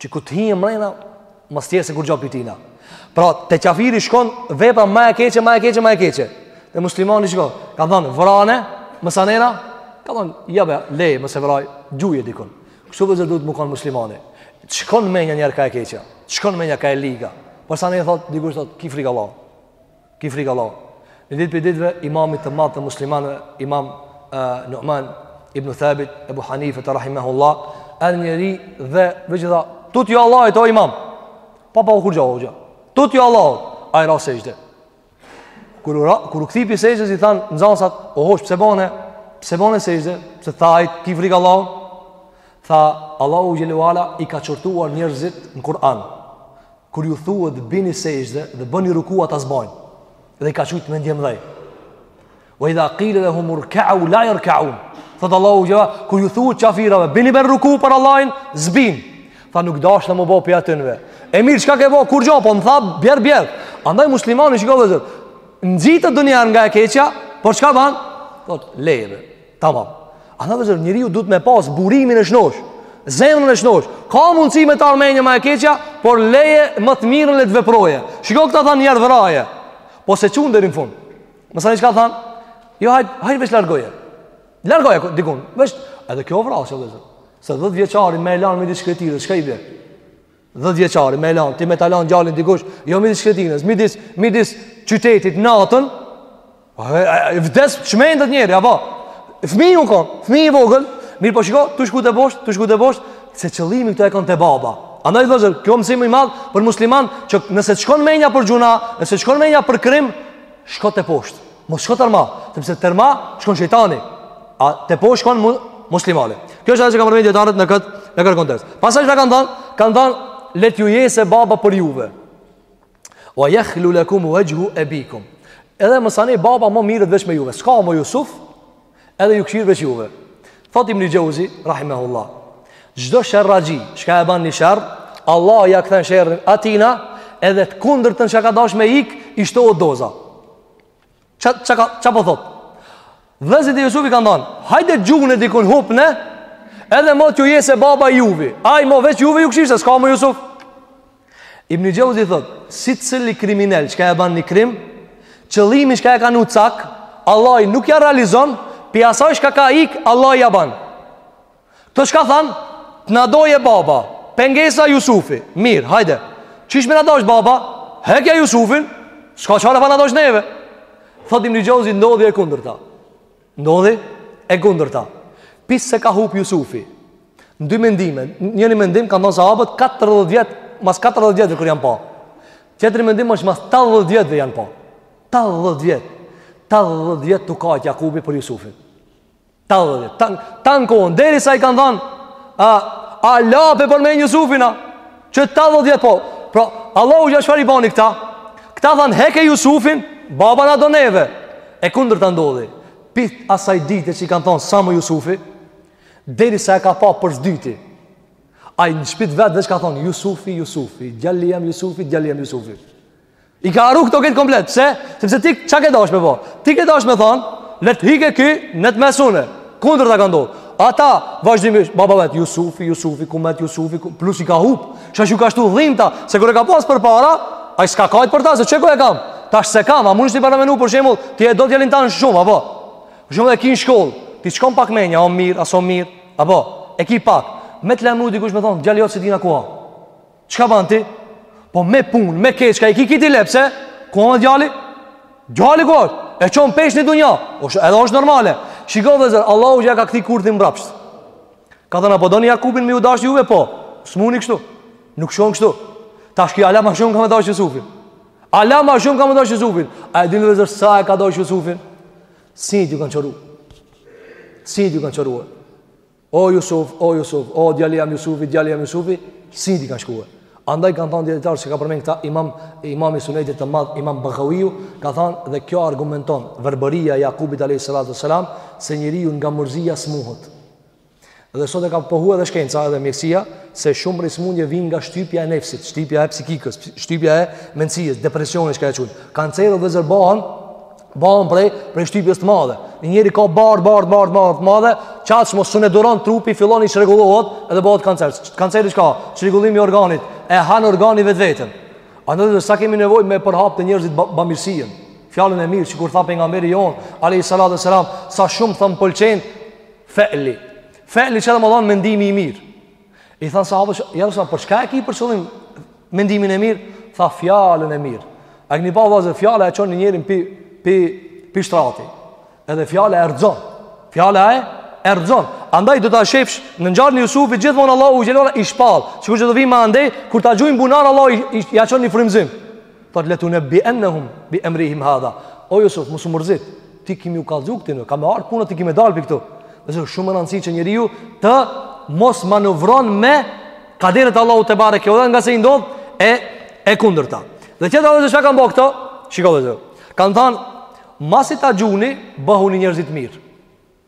Speaker 2: Që kur t'hije mrena, mos t'jesë kurgjo pi tina. Pra, te qafiri shkon vepra ma e keqe, ma e keqe, ma e keqe. Te muslimani shiko, kan thonë, vrane, masanena kan thonë, ja be, leje, mos e vraj, gjuje dikun. Kështu vllezër duhet me konë muslimani. Shkon mendja njiherë ka e keqja, shkon mendja ka e liga. Masanej thotë, dikush thotë, ki frikë Allah. Ki frikë Allahun. Një ditë pi ditëve, imamit të madhë të muslimanëve, imam uh, Numan, Ibn Thabit, Ebu Hanifes, rahimehullah, erdh njeri dhe veç i tha, tutju Allahit, o imam, pa pa bo kurgja, o gja, tutju Allahit, ai ra sexhde. Kur u, kur u kthy pi sexhdes, i thanë nxansat, o hoxh, pse bane, pse bane sexhde, pse tha ai, ki frikë Allahun, tha, Allahu xhel-le ve ala i ka qortuar njerëzit në Kur'an, Kur ju thuhet bini sexhde dhe bëni ruku ata s'bajnë. Dhe i ka qujt mendjemëdhenj. Wa idha qila lahum irka'u la yarka'un. Thot Allahu kur ju thuhet kafirave bini në ruku për Allahin s'bin. Tha nuk dashta me u bo pi atyne. E mirë çka ke bo kurgjo po më tha bjer bjer. Andaj muslimani shiko vllezër. Nxitet donjiherë nga e keqja, por çka bën? Thot lejeni. Tamam. Andaj vllazër, njeriu duhet me pas burimin e shnosh, zemrën e shnosh. Ka mundësi me të ardh n'menje ma e keqja, por leje ma të mirën le të veproje. Shiko këta thanë njëherë vraje. Po s'e çun deri në fund. Masanej çka thanë? Jo, hajt, hajt veç largoje. Largoje dikun. Veç, edhe kjo vrasje, vllazër. Se 10 vjeçari me e lan midis shkretinës, çka i vjen? 10 vjeçari me lan, ti me ta lan djalin dikush, jo midis shkretinës, midis midis qytetit natën. Po vdes, çmendet njeri, apo? Fëmijë u kon, fëmijë i vogël, mirëpo shiko, tu shku teposhtë, tu shku teposhtë, se qëllimi këtu e kanë te baba. Andaj vllazër, kjo mësim i madh për musliman që nëse të shkon menja për gjynah, nëse të shkon menja për krim, shko teposhtë. Mos shko tërma, sepse tërma shkon shejtani. A teposht shkon mu, muslimani. Kjo është ajo që kanë përmendur dietarët në këtë në këtë kontekst. Pastaj çka kanë thënë? Kanë thënë le t'ju jese baba për juve. Wa yakhlu lakum wajhu abikum. Edhe masanej baba merret veç me juve. S'ka më Jusuf, edhe ju kqyr veç juve. Thot Ibn Xhauzi rahimahullah. Çdo sherraxhi, çka e bën një sherr, Allah ja kthen sherrin atina, edhe të kundërtën çka ka dashur me ik, i shtohet doza. Ça, ça, çka, ça po thot Vllaznit e Jusufit kanë thanë Hajde gjuhne dikun hupne Edhe mo t'ju jese baba juve Ai mo veç juve ju kqyr se s'ka mo Jusuf Ibni Xhauzi thot Secili kriminel Çka e ban një krim Qëllimi çka e ka në cak Allahu nuk ja realizon Pi asaj çka ka ik Allahu ja ban Këta çka thanë, të na doje baba, pengesa Jusufi, mirë, hajde, qysh me na dash baba, hekja Jusufin, s'ka çare pa na dash neve. Thot Ibni Xhauzi, ndodhi e kundërta. Ndodhi e kundërta. Pi se ka hup Jusufi, jan dy mendime, njëri mendim, kanë thanë sahabët, 40 vjet, mas 40 vjetve kur janë pa. Tjetri mendim është mas 80 vjetve janë pa. 80 vjet. 80 vjet tu kajt Jakubi për Jusufin. 80 vjet tan, tan kohën Derisa i kanë thanë A, ala pe përmen Jusufin a Që 80 vjet po Pra Allahu ja çfarë i bani këta Këta thanë heke Jusufin Baba na do neve E kundërta ndodhi Pi asaj dite që i kanë thonë S'a mo Jusufi Derisa e ka pa për s'dyti Ai në shpi vetë veç ka thonë Jusufi, Jusufi Djali jem Jusufi, djali jem Jusufi I ka harru këta këtë komplet, pse? Sepse ti ça ke dash me bo? Ti ke dash me thonë, le të hike ky e të mes unë. Kundërta ka ndodh. Ata, vazhdimisht, baba veç, Jusufi, Jusufi, ku met Jusufi, ku met, plus i ka hup. Shë që ka shtu dhimta, se kur e ka pas përpara, ai s'ka kajt për ta, se qe ku e kam? Tash s'e kam, a mundesh ti paramenu, për shemull, ti e do djalin tan shumë, apo? Për shemull, e ki në shkollë, ty t'shkon pak menja, o mirë, a s'o mirë, apo? E ki pak, me të lajmru dikush me thonë, djali jot s'e dina ku a. Çka ban ti? Po me pun, me keq, ka i ki kiti lepse? Ku amë djali? Djali ku është? E çon peshë një dunja? Osh, edhe është normale. Shiko vllezër, Allahu jua ka kthy kurthin mbrapsht. Ka thënë, a po doni Jakubin me ju dashtë juve? Po, s'muni kështu. Nuk shkon kështu. Tashti ala ma shumë ka me dashtë Jusufin. Ala ma shumë ka me dashtë Jusufin. A e dini vllezër sa e ka dashtë Jusufin? Sytë ju kanë qorru. Sytë ju kanë qorru. O Jusuf, o Jusuf, o djali jem Jusufi, djali jem Jusufi, sytë i kanë shkuar. Andaj kanë thënë dijetarët, e ka përmend këta Imam Imam i Sunetit të Madh, Imam Baghawiu, ka thënë dhe kjo argumenton verbëria e Jakubit alayhis salatu selam se njeriu nga murzia smuhet. Dhe sot e ka pohuar edhe shkenca edhe mjekësia se shumë prej smundjeve vijnë nga shtypja e nefsit, shtypja e psikikës, shtypja e mendësisë, depresioni çka e qujnë. Kanceri vllezër bohen Bëhen prej, prej shtypjes të madhe. Një njeri ka barrë, barrë, barrë, barrë të madhe, qaq mo s'un e duron trupi, fillon i çrregullohet edhe bëhet kancer. Kanceri çka? Çrregullimi i organit, e han organi vetveten. Andaj vllezër sa kemi nevojë me përhap te njerëzit bamirësinë, fjalën e mirë, sikur tha pejgamberi jonë, alejhi salatu selam, sa shumë tha më pëlqen, feli. Feli çka do me thanë mendimi i mirë. I thanë sahabët, ja Resulullah, për çka e ki për qëllim mendimin e mirë? Tha fjalën e mirë. A keni pa vllezër fjala e çon ni njeri pi pi pi shtrati. Edhe fjala e rrxon. Fjala e e rrxon. Andaj do ta shefsh në ngjarjen e Jusufit gjithmonë Allahu xhelala i shpall. Sikur që do vijmë më andej kur ta gjujnë n'bunar Allahu i, i, i ja çon ni frymzim. Tha le tunebbiennehum bi emrihim hadha. O Jusuf, mos u mërzit. Ti ki me ju kallxu ktyne, ka me ardhur puna ti ki me dal pi këtu. Dhe është shumë me rëndësi që njeriu të mos manovron me kaderin e Allahut tebareke ue teala ngase i ndodh e e kundërta. Dhe tjetra vllezër çka kanë bërë këto? Shiko vllezër. Kanë thënë masi ta gjuni bëhuni njerëz të mirë.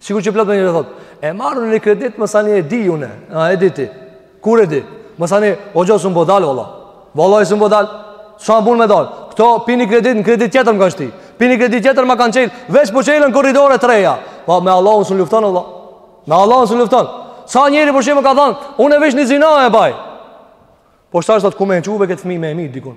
Speaker 2: Sikur që plot me njëri thot, e marr ni kredit masanej e di unë, a e di ti? Ku e di? Masanej, o hoxhë s'un po dal valla. Valla s'un po dal. Sa bën me dal? Kto pi ni kredit, në kredit tjetër më kanë shti. Pi ni kredit tjetër më kanë çel, veç po çelën korridore të reja. Po me Allahun s'un lufton vlla. Me Allahun s'un lufton. Sa njeri për shembull ka thënë, unë veç ni zina e baj. Po sa është atë ku më e çuve këtë fëmijë më e mirë dikon.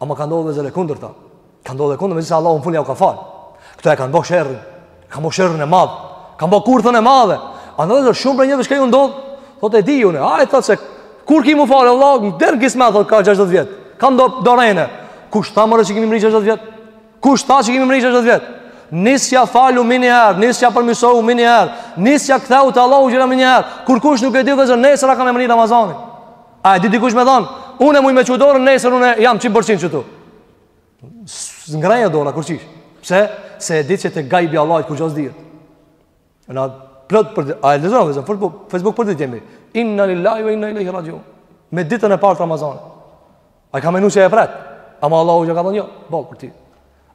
Speaker 2: Ama ka ndodhë vllezër e kundërta Ka ndodhë dhe kundër, me zëse Allahu n'fund jau ka falë Këta e kanë bo sherrin Kanë bo sherrin e madh Kanë bo kurthën e madhe Andaj vllezër shumë prej neve çka ju ndodhë Thot e di unë Ai thot se Kur ki mu falë Allah Në dërë kismet thot kah 60 vjetë Kanë do, do rejne Kush tha more që ki me mri 60 vjetë Kush tha që ki me mri 60 vjetë Nisja falu menjëherë, nisja përmisohu menjëherë, nisja kthehu te Allahu xhela menjëherë. Kurkush nuk e di vllezër nesër ka me mri Ramazanin. A e di dikush me thanë, unë e muj me çu dorën, nesër unë jam 100% qëtu. S'ngrehet dora, kurqysh. Pse? Se e di që te gajbi i Allahit kurgjo s'dihet. Na plot për ditë. A e lexon, vllezën, Facebook për ditë jemi. Inna lillahi ve inna ilejhi raxhiun. Me ditën e parë t'Ramazanit. Ai ka menu që e pret Ama Allahu xhel-le ka thonë jo Boll për ti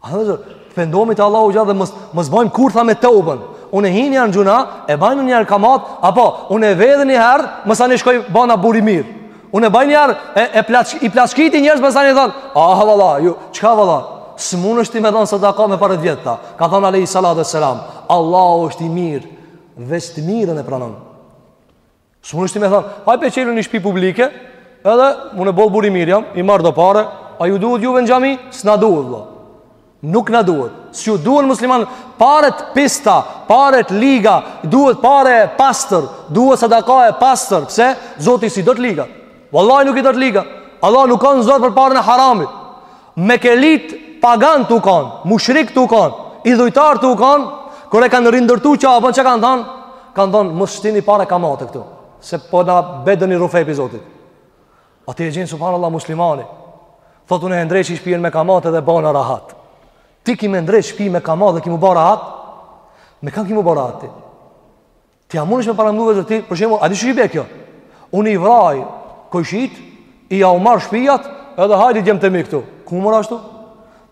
Speaker 2: Andaj vllezër Pendimi te Allahu xhel-le mos, mos bajmë kurtha me teuben Unë e hi një herë n'gjunah E baj një herë kamatë Apo Unë e vjedhi një herë Masanej shkoj bahna burri i mirë Unë e baj një herë e, e plaç, I plaçkiti njerëz masanej thonë Ah valla ju Çka valla S'mundesh ti me dhanë Sadaka me pare t'vjedhta Ka thonë Alejhi Salatu ve Selam Allahu është i mirë Veç t'mirën e pranon S'mundesh ti me thanë, hajt pe çeli unë një shpi publike, edhe unë boll burri i mirë jam, i marr do pare, a ju duhet juve në xhami? S'na duhet, vlla. Nuk na duhet. S'ju duhen muslimanve paret pista, paret liga, duhet pare e pastër, duhet sadaka e pastër, pse? Zoti s'i do të ligat. Vallahi nuk i do të liga. Allahu nuk ka në zor për paren e haramit. Mekelit pagan tu kan, mushrik tu kan, idhujtar tu kan, kur e kanë rindërtu Qaben, çka kanë thanë? Kanë thanë, mos shtini pare kamate këtu, se po na bjen ni rrufe pi Zotit. A ti e gjen, subhanallah, muslimani, thot unë e ndreqi shpijën me kamatë dhe bahna rahat. Ti ki me ndreq shpijën me kamatë dhe ki mu ba rahat, me kan ki mu ba rahat ti? Ti a mundesh me paramendu vetë ti, për shembull, a di qysh i bje kjo? Unë i vraj kojshit, ja u marr shpijat, edhe hajdi djemt e mi këtu. Ku më ashtu?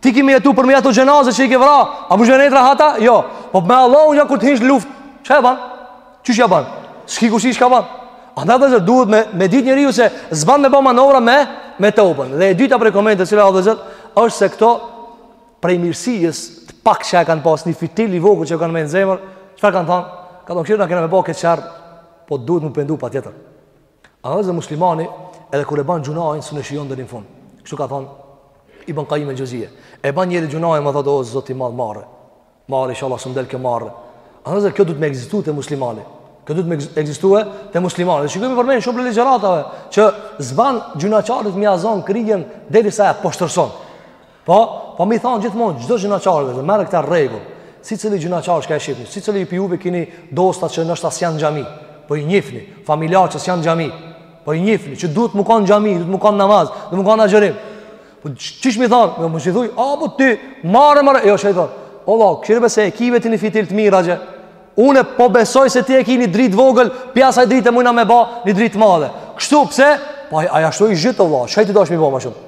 Speaker 2: Ti ki me jetu përmi ato xhenaze që i ke vra, a mun gjen rahat a? Jo, po me Allahun xhel-le kur të hish n'luftë, qysh e ban? Qysh e ban? S'ki ku s'ki çka ban. Andaj vllezër, duhet me, me dit njeriu se s'ban me ba manovra me, me teuben. Dhe e dyta prej komenteve, t'cila vllezër, është se këto prej mirësisë të pak që e kanë pas një fitil të vogël që kanë me në zemër, që kanë thonë, kadokur na kena me ba këtë çare, po duhet me u pendu patjetër. Andaj muslimani, edhe kur e ban gjunahin, s'e shijon deri në fund. Kështu ka thonë, Ibn Kajim el Xhevzije. E ban njeriu gjunahin, më thotë, o, Zot i madh marre, marre, ishalla, s'më del kjo marre. Andaj kjo duhet me ekzistu te muslimani. Kjo duhet me ekzistu te muslimani. Dhe siç e kemi përmend shumë prej ligjëratave, që s'ban gjunahqarit m'ja zanë krigjen, derisa e poshtërson. Po, po m'i thonë gjithmonë, çdo gjunahqari, dhe merrne këtë rregull, secili gjunahqar çka e shifni, secili pi juve kini dosta që ndoshta s'janë n'xhami, po i njifni, familjarë që s'janë n'xhami, po i njifni, që duhet me kanë n'xhami, duhet me kanë n'namaz, duhet me kanë n'agjërim. Po qysh m'i thonë, jo mos i thuj, a po ti, marre, marre, jo çka i thonë, o vlla, kish besë e ki pe ti një fitil të mirë qe, unë po besoj se ti e ki një dritë t'vogël, pi asaj drite mujna me ba një dritë t'madhe. Kështu, pse? Po ai ashtu i zhytun, o vlla, çka ti dush m'i bo ma shumë?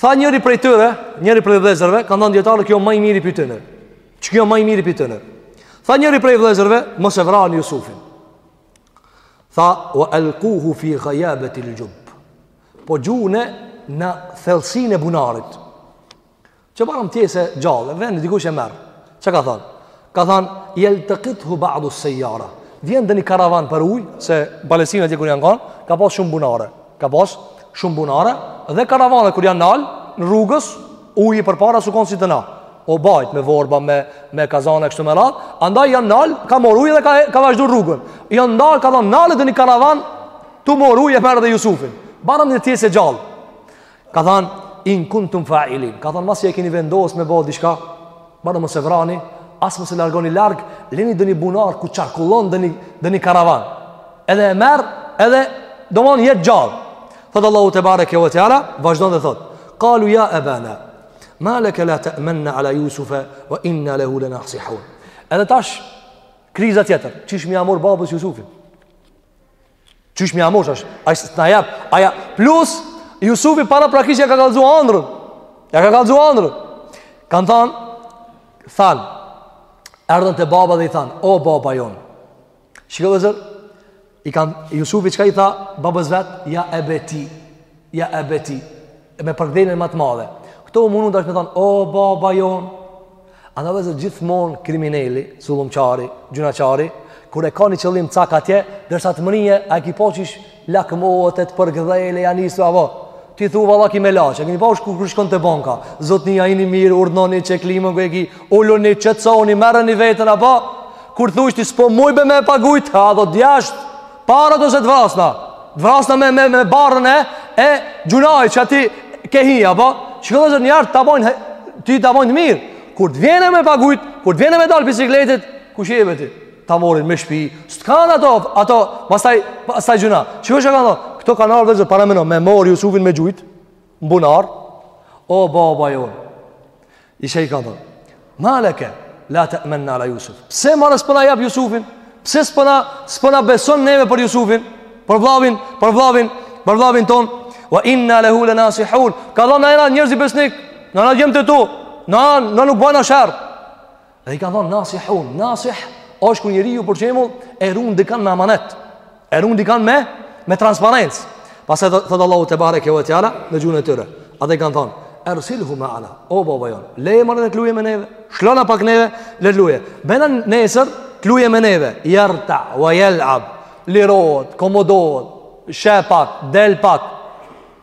Speaker 2: Tha njëri prej tyre, njëri prej vëllezërve, kanë thënë dijetarët ky o ma i miri pi tyne. Ç'ky o ma i miri pi tyne. Tha njëri prej vëllezërve, mos e vrani Jusufin. Tha wa alquhu fi ghayabati aljub. Po gjune në thellësinë e bunarit. Që barem t'jesë gjallë, vjen dikush e merr. Çka ka thonë? Ka thonë, jeltekithu badu sejara. Vjen deni karavan për ujë, se Palestinë atje ku janë kanë, ka pas shumë bunare. Ka pas shumë bunare, dhe karavanët kur janë nalë, në rrugës, uji përpara s'u konë si te na. O bajt me vorba, me, me kazana e kështu me radhë, andaj janë nalë, ka mor ujë dhe ka, ka vazhdu rrugën. Janë ndalë, ka thonë, nalet deni karavan, tu mor ujë e merr dhe Jusufin. Barem t'jesë gjallë. Ka thënë in kuntum fa'ilin. Ka thënë masi e keni vendos me bo diçka, barem mos e vrani, as mos e largoni larg, leni doni bunar ku qarkullon doni doni karavan. Edhe e merr, edhe domethan jet gjallë. Thot Allahu tebareke ve teala, vazhdon dhe thot: "Qalu ya abana, ma laka la ta'manna ala Yusufa wa inna lahu lanasihun." Edhe tash kriza tjetër, qysh me ia mor babës Yusufin. Qysh me ia mor tash, ai s'na jep, a ja, plus, Jusufi paraprakisht ja ka kallëzu andrën, ja ka kallëzu andrën, kanë thanë, thanë, erdhën te baba dhe i thanë, o baba jonë, shiko vllezër, i kanë, Jusufi çka i tha, babës vet, ja ebeti, Ja ebeti, me përgdhelen më të madhe. Këta u mundën ashtu me thonë, o baba jonë, a vllezër gjithmonë krimineli, zullumqari, gjynahqari, kur e ka një qëllim cak atje, derisa të mrrije, a e ki pa qysh lakmohet e të përgdhel, a nisu, apo, ti thu vallahi melaqe, e këni pa kur shkon te banka, zotni a jini mirë, urdhnoni qe klimën ku e ki, uluni qetsoni, merrni veten, apo, kur thu ti s'po muj be me e pagujt, hajde jashtë, Para do se të vrasna. Të vrasna me, me, me barrën e, e gjynahit që ti ke hi, apo? Shiko vllezër njëjtë ta bojnë, ti ta bojnë mirë. Kur të vjen me pagujt, kur të vjen me dalë bisikletit, kush je be ti? Ta morin me shpi, s'të kanë ato, ato, pastaj, pastaj gjynah. Shiko çka kanë, këto kanë ardhë vllezër, parameno, me mor Jusufin me gjujtë, M'bunar, o baba jonë, shih i ka thënë, ma leke, la te'menna ala Jusuf, pse more s'po na jep Jusufin, pse s'po na, s'po na beson neve për Jusufin, për vllavin, për vllavin, për vllavin tonë, wa inna lehu le nasihun, ka thënë na jena njerëz besnik, na jena djemtë tu, na, na nuk bajna sherr, Dhe i ka thonë nasihun, nasih është kur njeriu për shembull e ruan dikan me amanet. E ruan dikan me me transparencë. Pastaj thot Allahu tebareke ve teala në gjuhën e tyre. Ata i kanë thonë Ersilhu meana O baba jonë Leje more le të luje me neve Shlona pak neve Le të luje Me na nesër Të luje me neve Jerta ve jelab Lirohet Komodohet Shepat Del pak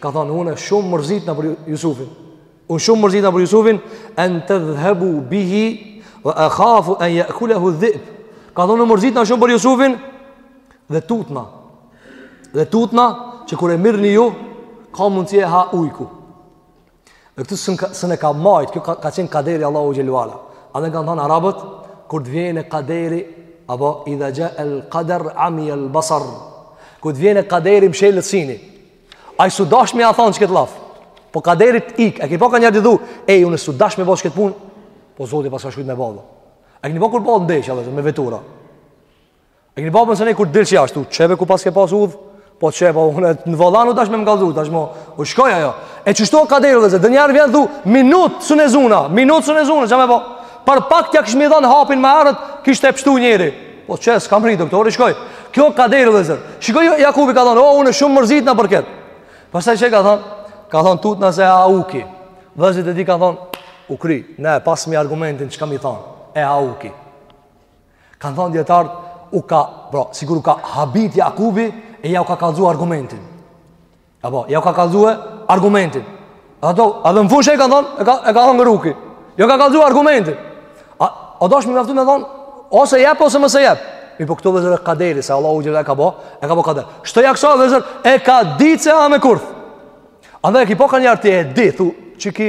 Speaker 2: Ka thonë, unë shumë mërzitna për Jusufin. Unë shumë mërzitna për Jusufin, en tedhhebu bihi, we ekhafu en je'kulehu dhib. Ka thonë, unë mërzitna shumë për Jusufin, dhe tutna. Dhe tutna, që kur e mirni ju, ka mundësi e ha ujku. Dhe këtu s'un ka s'un e ka majt, kjo ka, ka qenë kaderi Allahu xhel-le ue ala. Andaj kanë thënë arabët kur të vjen e kaderi apo idha ja al qadar ami al basar. Kur të vjen e kaderi mshelet syni. Ai s'u dash me ia thon çket llaf. Po kaderit ik, e keni pa ka njeri thu, ej unë s'u dash me bo çket punë. Po zoti paska shkruajt me ballë. A keni pa kur ballë ndeshja me vetura? E keni babën se ne kur dilë që ashtu, qeve ku paske pas udhë, po qeve, po unë në volan u tash me më galdu, tash mo, u shkoi ajo. E qështo kaderi vllezër, dhe njeri vjen thu, minut s'un e zuna, minut s'un e zuna, që me po, për pak t'ia kishmi dhanë hapin ma herët, kishte pështu njeri. Po që, s'ka mrri te doktori, shkoi. Kjo kaderi vllezër. Shiko, Jakubi ka thonë, o, unë shumë mërzitna për këtë. Pasaj çka thonë, ka thonë tutna se e ha ujki. Vllezrit e tij kanë thonë, u kry, ne, pasmi argumentin çka me i thonë, e ha ujki. Kanë thënë dijetarët, u ka, pra, sigur u ka habit Jakubi, e jau ka kallzu argumentin. Apo, jau ka kallzu e argumentin. Ato, edhe në fund e kanë thënë, e ka, e ka hëngër ujki. Jau ka kallzu argumentin. A, a do shmi me aftu me thënë, ose jep, ose mos e jep. Mirëpo këto vllezër e kaderi, se Allahu gjithë e ka bo, e ka bo kader. Shtë ja kësa vllezër, e ka di që a me kurth. Andaj e keni pa ka njeri ti e di, thu, që ki,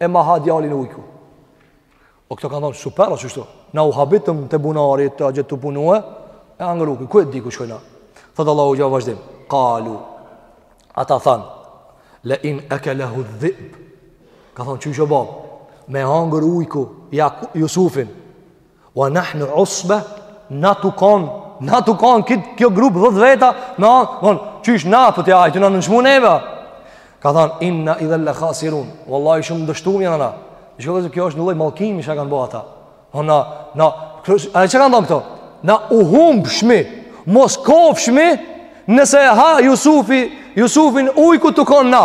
Speaker 2: e ma ha djalin ujku. O këto kanë thonë, super, o qështu, na u habitëm te bunari, të agjet të punue, e hangër ujku, ku e di ku shkojna? Thotë Allahu gjavë vazhdim, kalu, ata thanë, le in ekelehu dhib, ka thonë, qysh o babë, me hangër ujku, ja, Jusufin, Wa nahnu usba na tu kon, na tu kon kit kjo grup 10 veta, na von qysh na po ti je tu na nënçmu neve. Ka thon inna idhan la khasirun. Wallahi shumë dështum jena na. Jo se kjo është një lloj mallkimi që kanë bo ata. Ona na kush ai çka kanë thon këto? Na u humbshmi, mos kofshmi nëse e ha Jusufi, Jusufin ujku tu kon na.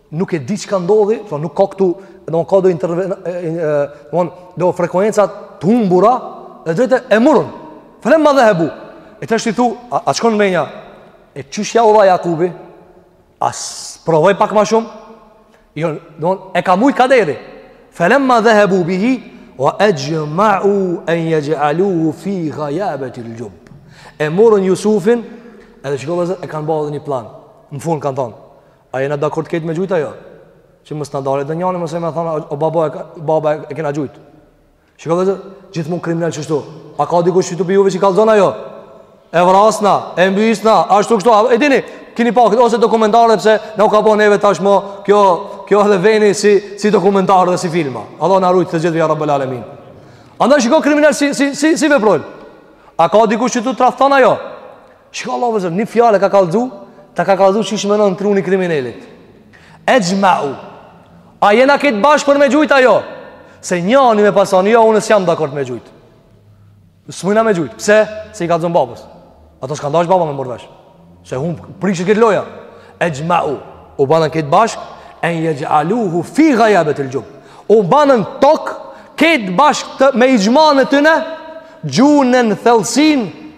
Speaker 2: nuk e di çka ndodhi, do nuk ka këtu, do ka do intervent, do do frekuenca të humbura, e drejtë e murun. Falem madhe hebu. E tash ti thu, a, a t'shkon menja? E qysh ja la Jakubi? As provoi pak më shumë. Jo, do e ka mujt kaderi. Falemma dhehebu bihi wa ajma'u an yaj'aluhu fi ghayabati al-jub. E murun Yusufin, edhe shiko se e kanë bërë një plan. Në fund kanë thonë, A jena dakord këtë me gjujt a jo? Që mos na dalë donjani mos e me thonë o baba e baba e kena gjujt. Shiko vllezër gjithmonë kriminelt qështu. A ka dikush që të bëjë veç i kallzon a jo? E vrasna, e mbysna, ashtu kështu. E dini, keni pa ose dokumentarë se na u ka bo neve tashmë kjo kjo edhe vendi si si dokumentarë dhe si filma. Allah na rujt të gjithë ja Rabbul Alamin. Andaj shikoj kriminelt si si si si veprojnë. A ka dikush që të tradhton a jo? Shiko Allahu vllezër, një fjalë ka kallzu, ta ka kallzu qysh mendon truni i kriminelit. Exhmeu, a jena këta bashkë për me gjujt a jo? Se njani me pas thanë, jo, unë s'jam dakord me gjujt. S'mujna me gjujt, pse? Se i kallzon babës. Ata s'kanë dasht baba me marrë vesh. Se u prishke këtu loja. Exhmeu, u banën këta bashkë, en jexh'aluhu fi gajabetil xhub. U banën tok, këta bashkë, me ixhmanë e tyne, e gjujnë n'thellësinë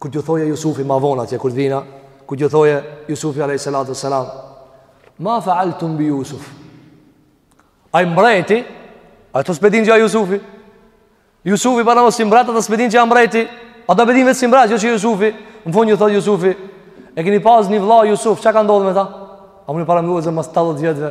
Speaker 2: Kur t'ju thojë Jusufi ma vonë atje, kur t'vinë, kur t'ju thojë Jusufi a.s. Ma fealtum bi Jusuf. Ai mbreti, ata s'pe dinë që a Jusufi. Jusufi paramendo si mbret, ata s'pe dinë që a mbreti. Ata pe dinë veç si mbret, jo që Jusufi. Në fund ju thotë Jusufi, e keni pas një vlla Jusuf, ça ka ndodhë me ta? A muni paramendu vllezër mas 80 vjetëve,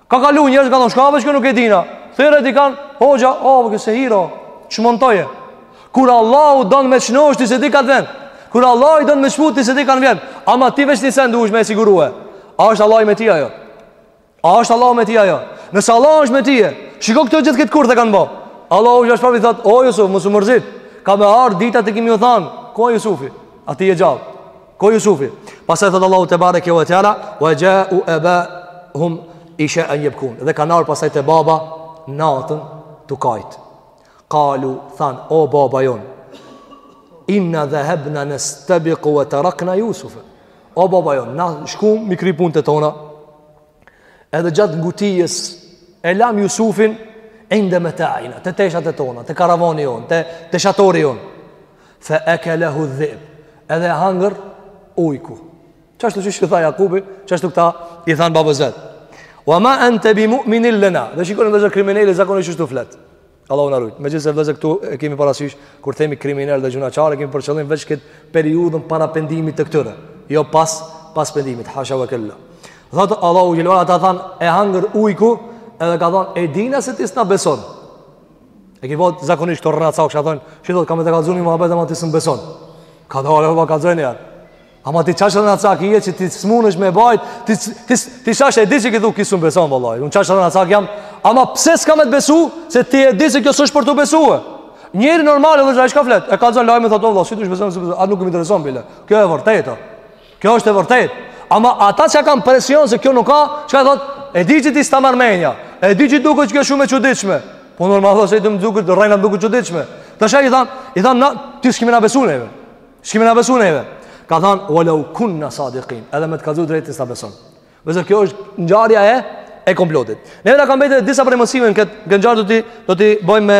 Speaker 2: Ka kalu njerëz ka thonë, shka veç kë nuk e dina. Thirre dikanë, hoxha, o, oh, ki sehir o, çmontoje. Kur Allahu don me t'shnosh, ti s'e di ka t'vjen. Kur Allahu don me t'shpëtu, ti s'e di ka vjen. Ama ti veç një send duhesh me e sigurue. A është Allahu me ty a jo? A është Allah me ty a jo? Nëse Allah është me ty, shiko këta gjithë këto kurthe kanë bo. Allahu xh.sh. po i thotë, o Jusuf, mos u mërzit, ka me ardhë dita ti ki me ju thanë, ku a Jusufi? A ti je gjallë. Ku Jusufi Pastaj thotë Allahu tebareke ve teala Ve xhau ebahum ishaen jebkun Dhe kanë ardhë pastaj te baba Natën tu kajt Kalu thanë o baba jonë Inna dhehebna nestebiku ve terekna Jusufe O baba jonë Na shkum me kry punët tona Edhe gjatë ngutijës E lamë Jusufin Inde metaina Te teshat e tona Te karavani jonë Te, te shatori jonë Fe ekelehu dh-dhib Edhe e hangër ujku Qashtu qysh tha Jakubi Qashtu këta i thanë babës vet Ve ma ente bi mu'minin lena Dhe shikoni vllezër krimineli zakonisht qështu flet Allahu na rujt. Megjithëse vllezër këtu e kemi parasysh kur themi kriminel dhe gjynahqar, kemi për qëllim veç këtë periudhën para pendimit të këtyre, jo pas pas pendimit. Hasha wa kalla. Dhe tha Allahu xhel-le ve ala thanë e hangër ujku edhe kanë thanë e dina se ti s'na beson E ki po zakonisht këta rrenacakë që thonë, shiko kam me të kallzu ni muhabet ama ti s'më beson. Kadalë, kallzo njëherë. Ama ti qaq rrenacak je që ti s'mundesh me bajt, ti, ti, ti shashë e di që ky s'më beson, vallahi. Unë qaq rrenacak jam, ama pse s'kam me të besu, se ti e di se kjo s'është për t'u besue. Njeri normal, edhe ai çka flet, e kallzon lajmin, thotë, vallahi, si të shë beson, a nuk më intereson, bile. Kjo e vërteta. Kjo është e vërtet Ama ata që kanë presion se kjo nuk ka Çka e thot E di që ti s'ta merr menja E di që t'duket qikjo shumë e çuditshme Po normal se i duket rrejna duket çuditshme Tash i than I than na Ti s'ki me na besu neve S'ki me na besu neve Ka than Ue leu kunna sadikin Edhe me të kallzu drejtë s'ta beson Vllezër kjo është ngjarja e e komplotit. Neve na kanë mbetë disa prej mësimeve në këtë këtë ngjarje do t'i do t'i bëjmë me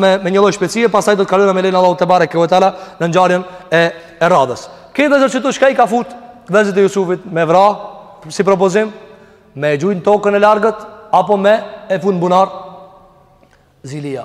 Speaker 2: me me një lloj shpejtësie, pastaj do të kalojmë me lejen e Allahut tebareke ve teala në ngjarjen e e radhës. Këtë do të thotë çka i ka fut vllezërit e Jusufit me vra si propozim me e gju në tokën e largët apo me e fut në bunar zilia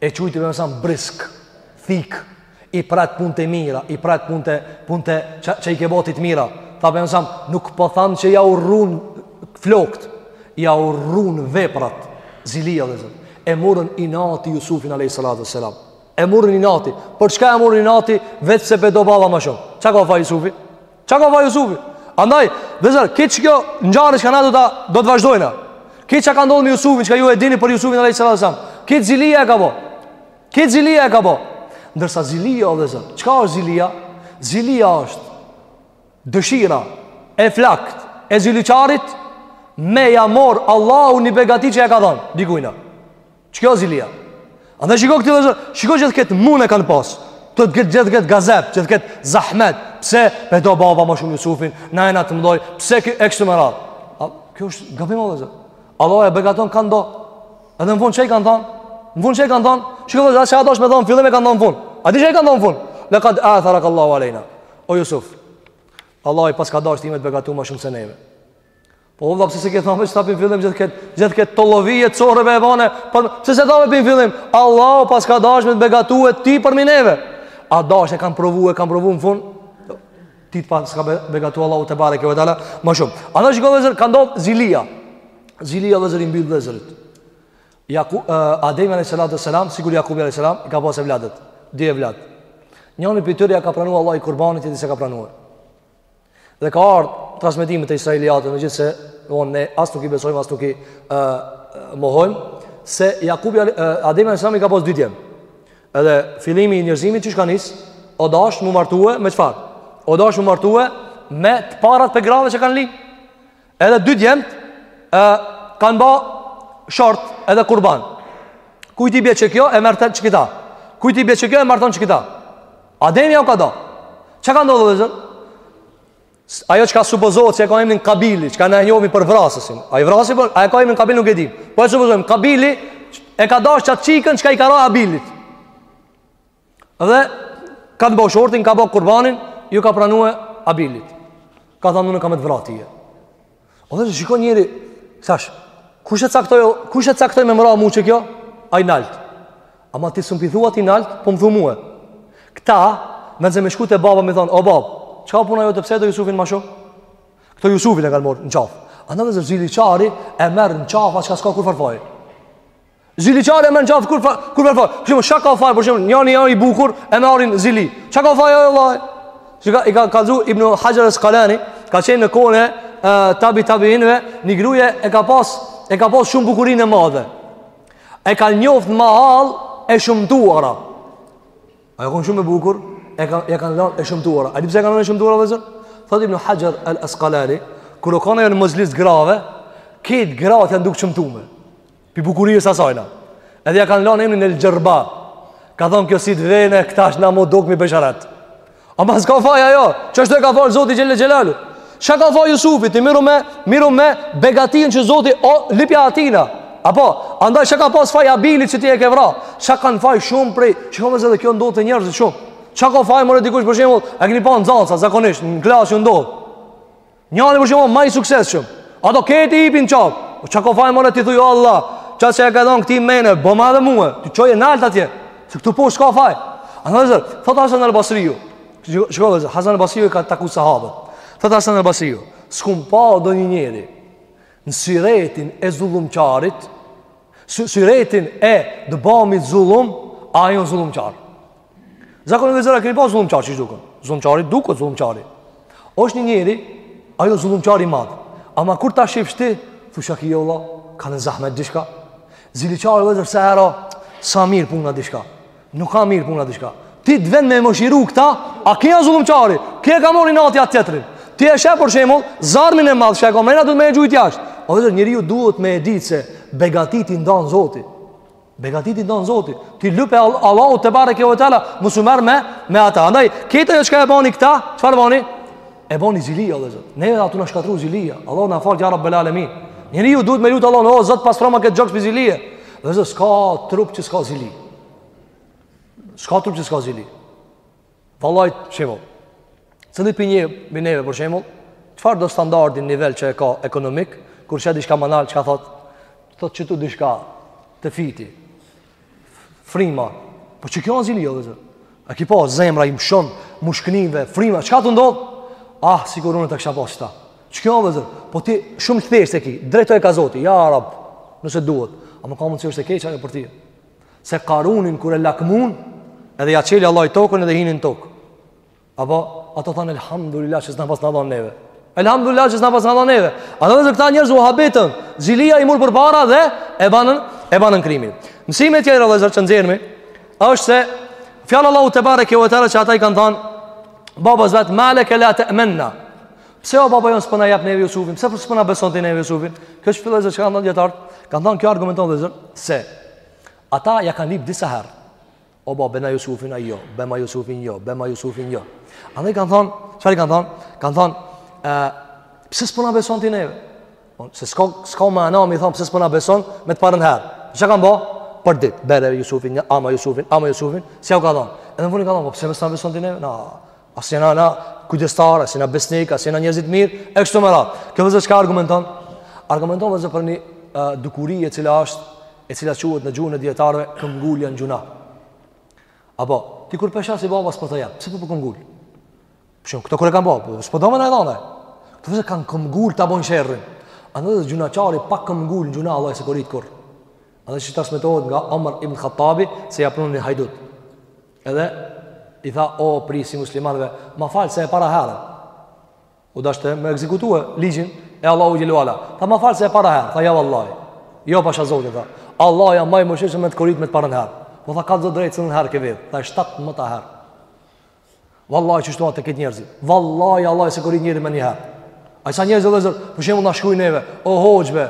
Speaker 2: E qujti Pejgamberi a.s. brisk, thik, i pret punt e mira, i pret punt e, punt që, që i ke bo ti t'mira. Tha Pejgamberi a.s., nuk po tham që jau rrun flokt, jau rrun veprat, zilija vllezër. E murën inati Jusufin a.s. E murën inati. Por çka e murën inati, veç se p'e do baba më shumë. Ça ka faj Jusufi? Ça ka faj Jusufi? Andaj, vllezër, krejt qikjo ngjarje çka na do të, do të vazhdojna. Krejt ça ka ndodhë me Jusufin, çka ju e dini për Jusufin a.s. Krejt zilija e ka bo. Krejt zilija e ka bo. Ndërsa zilija, vllezër, çka është zilija? Zilija është dëshira e flakt e ziliqarit me ja marr Allahu një begati që e ka dhanë. Dikujna. Qikjo o zilia. Andaj shiko këtu vllezër, shiko gjithë këtë mund e kanë pasë, të të gjithë këtë gazep, gjithë këtë zahmet, pse p'e do baba ma shumë Jusufin, na e na të mdoj, pse kë e kështu më ratë. A, kjo është gabim o vllezër. Allah e begaton kan do. Edhe në fund ç'i kanë thonë? Në fund ç'i kanë thonë? Shiko vllezër ça o dashtë me thonë n'fillim e kanë thonë n'fund. A di ç'i kanë thonë n'fund? Lekad atherake Allahu alejna. O Jusuf, Allahi paska dashtë ty me t'begatu ma shumë se neve. Po valla pse s'e ke thënë qeta pej n'fillim gjithë kët gjithë kët tollovi e çorrëve e vone, po pse s'e thave pej n'fillim? Allahu paska dashur me t'begatu ty përmi neve. A dashë kanë provuar, kanë provuar në fund? Ty të paska begatu Allahu tebareke ve teala Më shumë Andaj shiko vllezër, ka ndodhë zilia Zilia vllezër i mbyt vllezërit Jaku, uh, Ademi a.s. Sikur Jakubi a.s. Ka pas evladët Dy evladët Njënit prej tyre ja ka pranua Allahi kurbanin tjetrit s'ja ka pranua Dhe ka ardhë transmetime të israiliateve, megjithëse on, ne as nuk i besojmë, as nuk i uh, mohojmë, se Jakubi, uh, Ademi alejhi selam i ka pasë dy djem. Edhe fillimi i njerëzimit qysh ka nisë, o dashtë m'u martu me çfarë? O dashtë m'u martu me të parat prej grave që kanë lind. Edhe dy djemt kanë ba short edhe kurban. Kujt i bie qikjo e marton qikita. Kujt i bie qikjo e marton qikita. Ademi jau ka da. Çka ka ndodhur vllezër? Ajo çka supozohet se e ka emrin Kabili, çka na e njohim për vrasësin. Ai vrasësi po, a e ka emrin Kabil nuk e di. Po e supozojmë Kabili e ka dashur qat çikën çka i ka ra Habilit. Dhe kanë ba shortin, ka ba kurbanin, iu ka pranue Habilit. Ka thanë, unë kam me të vra tye. O dhe shiko njeri, tash, kush e caktoi, kush e caktoi me më ra mu që kjo? Ai nalt. Ama ti s'mun i thua atij nalt, po më thu mue. Këta, në vend se me shku te baba, me i thonë, o babë, çka puna jote pse e do Jusufin ma shumë? Këto Jusufin e kanë marrë në qafë. A vëzër ziliqari e merr në qafë, atë çka s'ka kurrfarë faji. Ziliqari e merr n'qafë kur fa, kurrfarë faj. Kështu çka ka faj për shembull, njeri a i bukur e marrin zili. Çka ka faj ai o vlla? Si ka i ka kallzu Ibn Haxher el-Askalani, ka qenë në kohën e Tabi Tabiinve, një grue e ka pas e ka pas shumë bukurinë e madhe. E kanë njoft n'mahallë e shëmtuara. Ajo qenë shumë e bukur, e ka ia kanë lënë e shëmtuara. A di pse ia kanë lënë e shëmtuara vëzër? Thotë Ibn Haxher el-Askalani, kur u kanë në mexhlis t'grave, këto gratë janë dukë t'shëmtume. Pi bukurisë asajna. Edhe ia kanë lënë emrin El Xherba. Ka thon kjo si të vjen këta është na mo dok mi besharat. Ama s'ka faj ajo, që është e ka falë Zoti Xhele Xhelaluhu Çka ka faj Jusufi, ti mirru me, mirru me begatinë që Zoti o lypja atina Apo, andaj çka ka pas faj Habili që ti e ke vra Çka kanë faj shumë prej, çka vëzër edhe kjo ndodh te njerëzit shumë Çka ka faj more dikush për shembull, e keni pa në zansa, zakonisht, në klasë që ndodh Njani për shembull ma i suksesshëm Ato këtij i hipin n'qafë O ça ka faj more ti thuj Allah Ça që e ka dhonë këtij mene Boma dhe mue Ti çoje nalt atje Se këtu po shka faj A vëzër Thotë Hasan al Basriju Shiko vëzër Hasan al Basriju i ka taku sahabët Thotë Hasan al Basriju S'kum pa ndonjë njeri Në syretin e zullumqarit Syretin e të bamit zullum Ai o zullumqar Zakon e vëzër a keni pa zullumqar siç duket. Zullumqari duket zullumqari. Është një njeri, ai o zullumqar i madh. Ama kur ta shifsh ti, thua ky jo valla, ka një zahmet diçka. Ziliqari vëzër se era sa mirë puna diçka. Nuk ka mirë puna diçka. Ti të vjen me mëshiru këta, a ky a zullumqari? Ky e ka marrë inat atë tjetrin. Ti e sheh për shembull, zarmin e madh që e ka mrena duhet me e gjujt jashtë. O vëzër, njeriu duhet me e ditë se begatitë i ndan Zoti. Begatitë i ndan Zoti, ti lype Allahun tebareke ve teala, mos u merr me me ata. Andaj këta çka e bani këta, çfarë bani? E bani zilia Allahu Zot. Ne edhe ato na shkatrru zilia. Allahu na faltë ja Rabbel alemin. Njeriu duhet me e lut Allahun, o Zot pastroma këtë gjoks pi zilie. Vëzër s'ka trup që s'ka zili. S'ka trup që s'ka zili. Vallahi, për shembull. Cili për një pi neve për shembull, çfarëdo standardi nivel që e ka ekonomik, kur sheh diçka ma nalt, çka thotë? Thotë çtu diçka të fiti. Frima. Po çka janë zili edhe? Jo, A e ki pa zemra i mshon mushkënive, frima, çka të ndodh? Ah, sikur unë ta kisha pas këta. Çka janë edhe? Po ti shumë thjesht e ki, drejtoju ka Zoti, ja Rab, nëse duhet. Ama ka mundësi është e keq ajo për ty? Se Karunin kur e lakmun Edhe ja çeli Allahi tokën edhe hini n'tokë Apo ato thanë Elhamdulillah që s'na paske dhan neve Elhamdulillah që s'na paske dhan neve Ato edhe këta njerëz u habitën Zilia i mur përpara dhe e banën, e banën krimin Mësimi tjetër vëllezër që nxjerrmi është se Fjala e Allahut tebareke ve teala që ata i kanë thanë Babës vetë ma leke la te'menna Pse o baba jon s'po na jap neve Jusufin? Pse s'po na beson ti neve Jusufin? Kjo është fillojë që kanë thënë Kanë thënë kjo argumenton vëllezër se ata ja kanë lip disa herë. O baba bjena Jusufin a jo, bjema Jusufin jo, bjema Jusufin jo. Ani kanë thënë, çfarë kanë thënë? Kanë thënë, ë pse s'po na beson ti neve? Po se s'ka s'ka mana me i thon pse s'po na beson me të parën herë. Çka kanë bë? Për ditë, bjere Jusufin, ama Jusufin, ama Jusufin, s'ja u ka dhënë. Edhe vonë i kanë thënë, po pse më s'na beson ti neve? Na, A s'jena na kujdestarë, s'jena besnikë, a s'jena njerëz të mirë, e kështu me radhë. Kjo vëllezër çka argumenton? Argumenton vëllezër për një uh, dukuri e cila është, e cila quhet në gjuhën e dijetarëve, këmbëngulja në gjynah. Apo, ti kur pe sheh se baba s'po të jep, pse po po këmbëngul? Shumë, këto kur e kanë bërë, po, s'po do me na e dhanë. Këto vëllezër kanë këmbëngul ta bojnë sherrin. Andaj gjynahqari pa këmbëngul në gjynah, Allahi s'e korit kurr. Andaj transmetohet nga Omar ibn Khattabi, se ja prunë një hajdutë. Edhe i tha o prijsi i muslimanëve, ma fal se e para herë. U dashke me ekzekutua ligjin e Allahut xhel-le ve ala. Tha ma fal se e para herë, tha ja vallahi. Jo pasha zotit tha. Allahi a ma mëshirues se me të korit me të parën herë. Po tha kallzo drejt sa herë ke vjedh. Tha 17 herë. Vallahi kështu a te këta njerëzit. Vallahi Allahi s'e korit njerin me një herë. Ai sa njerëz vëllazër, për shembull na shkruajnë neve, o hoxhë,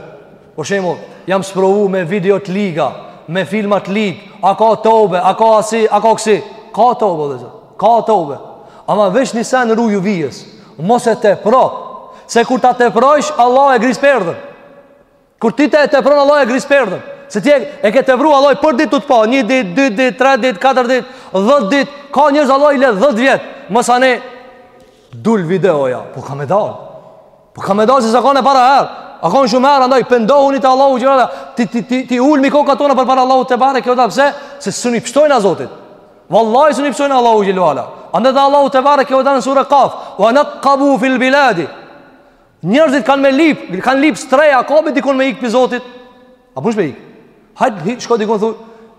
Speaker 2: Për shembull, jam sprovu me video të liga, me filma të lig, a ka tobe, a ka asi, a ka kësi. Ka tobe, vëllezër, ka tobe. Ama veç një sen ruju vijës, mos e tepro, se kur ta teprojsh, Allahi e gris perdhën. Kur ti te e tepron, Allahi e gris perdhën. Se ti e, e ke tepru, Allahi për dit tu të pa, një dit, dy dit, tre dit, katër dit, dhët dit, ka njerëz Allahi i le dhët vjetë, mos ani, Dul videoja, po ka me dal. Po ka me dal se s'a kanë e para herë. A kanë shumë herë, andaj, pendohuni te Allahu xhel-le ve ala, ti, ti, ti, t'i ulmi kokat tona përpara Allahut tebareke ve teala pse, se s'muni i pshtojna Zotit. Vallahi s'muni i pshtojna Allahut xhel-le ve ala. Andaj tha Allahu tebareke ve teala në suren Kaf, wa nekkabu fil biladi, Njerëzit kanë me lip, kanë lip strehë, a ka be dikun me ik prej Zotit? A munësh me ik? Hajt, shko dikun thu,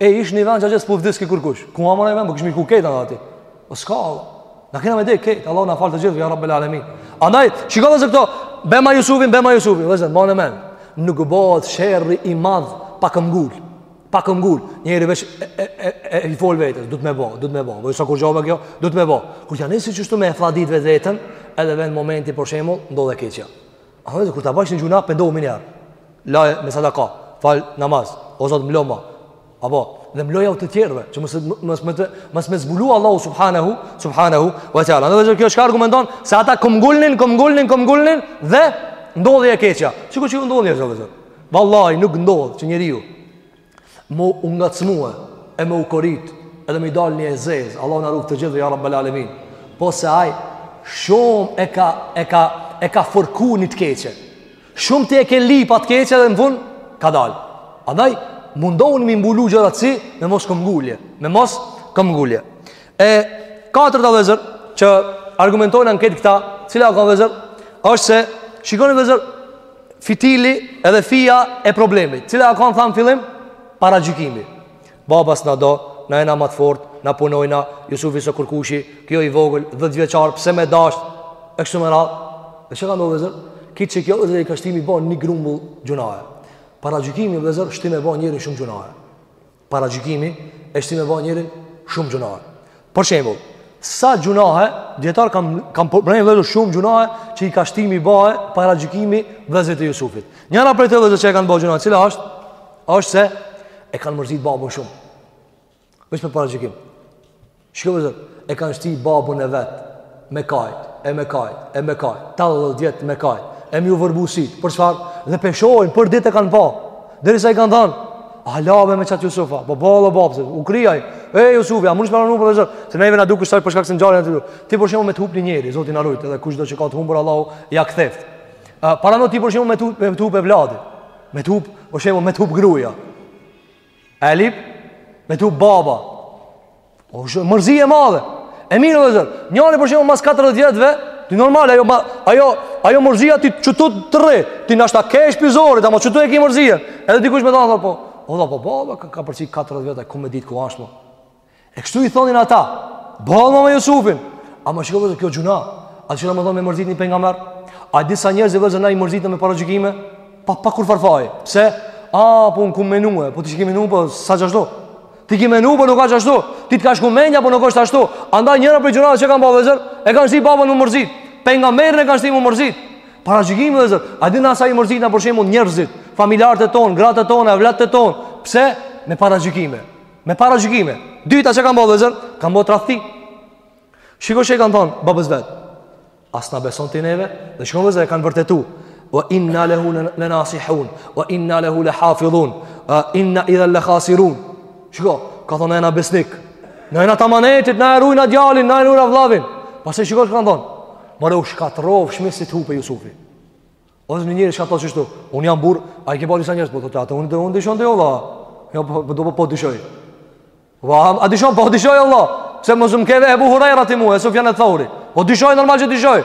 Speaker 2: e ish një vend që gjithë s'pu vdiske kërkush. Ku ma mërë e vend, për po kishim ik krejt aty. O po s'ka, Allah. Na kena me dek krejt, Allahi na faltë të gjithë, ja rabbel alemin. Andaj, shiko vëllezër këto, bjema Jusufin, bjema Jusufin, vëllezër, mane men. Nuk bëhet sherri i madh pa këmbëngul. pa këmngul, njeri veç e, e, e, e, i fol vetes, du të me bo, du të me bo, veç s'a kurgjo be kjo, du të me bo. Kur t'ia nisë qështu me e fladit vetveten, edhe vjen momenti për shemull, ndodh e keqja. A dhe kur ta bëjsh një gjunah, pendohu menjiherë. Laje me sadaka, fal namaz, o Zot mloma, apo, dhe mlojau të tjerëve, që mësë mës, mës, mës, mës, mës zbulu Allahu subhanahu, subhanahu, ve teala. Edhe kjo çka argumenton, se ata këmngulnin, këmngulnin, këmngulnin, dhe ndodhi e keqja. Që ku që ndodhi e zotë, zotë. Vallahi nuk ndodh që njeriu mu u ngacmue e me u korit edhe me i dal një e zezë Allahu na rujt të gjithëve ja rabbel alemin po se aj shumë e ka e ka e ka fërku një të keqe shumë ti e ke lyp atë t'keqe dhe në fun ka dal andaj mundohuni mi mbulu gjërat si me mos këmngulje me mos këmngulje e katërta vllezër që argumentojnë në këtë këta cila ka vllezër është se shikoni vllezër fitili edhe fija e problemit. Cila a kam thanë n'fillim? Paragjykimi. Baba s'na do, na jena ma t'fortë, na punojna, Jusufi s'o kërkushi, ky i vogël, dhetëvjeçar, pse me dasht, e kështu me radhë. E që ka në vllezër? Kitë qikjo vllezër i ka shti me bo një grumbull gjunahe. Paragjykimi vllezër, e shti me bo njerin shumë gjunahe. Paragjykimi e shti me bo njerin shumë gjunahe. Për shembull, sa gjunahe dijetarët kanë kanë përmend vllezër shumë gjunahe që i ka shti me ba paragjykimi vllezërit e Jusufit. Njëra prej tyne vllezër që e kanë bënë gjunahe, cila është? Është se e kanë mërzit babën shumë. Veç me paragjykim. Shiko vllezër, e kanë shti babën e vet, me kajt, e me kajt, e me kajt, tetëdhetë vjet me kajt, e m'iu verbu sytë, për çfarë, dhe peshojnë, për ditë e kanë pa, derisa i kanë thanë, hala be me qat Jusufa, po boll o babë se u kry aj, e Jusufi, a më nëshme rënu për vllezër, se neve na duket shtaj për shkak se ngjarjen e të du, ti për shemull me të hup një njeri, Zoti na rujt, edhe kushdo që ka të humbur, Allahu, ia ktheftë, parameno ti për shemull me të hup evladi, me të hup, për shemull me të hup gruja, E lyp, me t'hup baba. Osht mërzi e madhe. E mirë vllezër, njeri për shembull mas 40 vjetëve, ti normal, ajo, ajo, ajo mërzia ty qëtu të rri, ti nashta kesh për zorit, ama qëtu e ki mërzinë. Edhe dikush me ta thanë, po, o, da, po, baba, ka, ka përsi 40 vjetë, ku me ditë ku ashtë, po. E kështu i thonin ata, boll ma me Jusufin, ama shiko vllezër ky gjunah, a di çka do me thonë me mërzit një pejgamber, a disa njerëz vllezër na i mërzitim me paragjykime, pa, pa kurfarë faji, pse, a, po unë kum menue, po ti e ki menue, po s'a qashtu, ti ki menue, po nuk ashtë ashtu, ty të ka shku menja, po nuk ashtë ashtu, andaj njëra prej gjunaheve që kanë ba vllezër, e kanë shti babën me u mërzit, pejgamberin e kanë shti me u mërzit, paragjykimi vllezër, a di na sa i mërzitim për shembull njerëzit, familjarët e tonë, gratë e tona, evlatët e tonë, pse, me paragjykime, Me paragjykime. Dyta çka kanë bo vllezër, kanë bo tradhti. Shiko çka i kanë thonë, babës vet. A s'na beson ti neve, dhe shiko vllezër e kanë vërtetu. O inna lehu le nasihun, o inna lehu le hafidhun, o inna idhen le khasirun. Shiko, kanë thonë jena besnik. Na jena t'amanetit, na e rujna djalin, na e rujna vllavin. Pastaj shiko çka kanë thonë. More u shkatrrove shmesit hupe Jusufi. Ose një njeri çka thotë kështu, unë jam burrë, a i ke pa disa njerëz po thotë atë unë do unë dyshon ti vlla. Jo po, po do po, po, dyshoj. Vlla, a dyshon po dyshoj vlla. Pse mos m'ke Ebu Hurejra ti mue, e Sufjan eth-Theuri. Po dyshoj normal që dyshoj.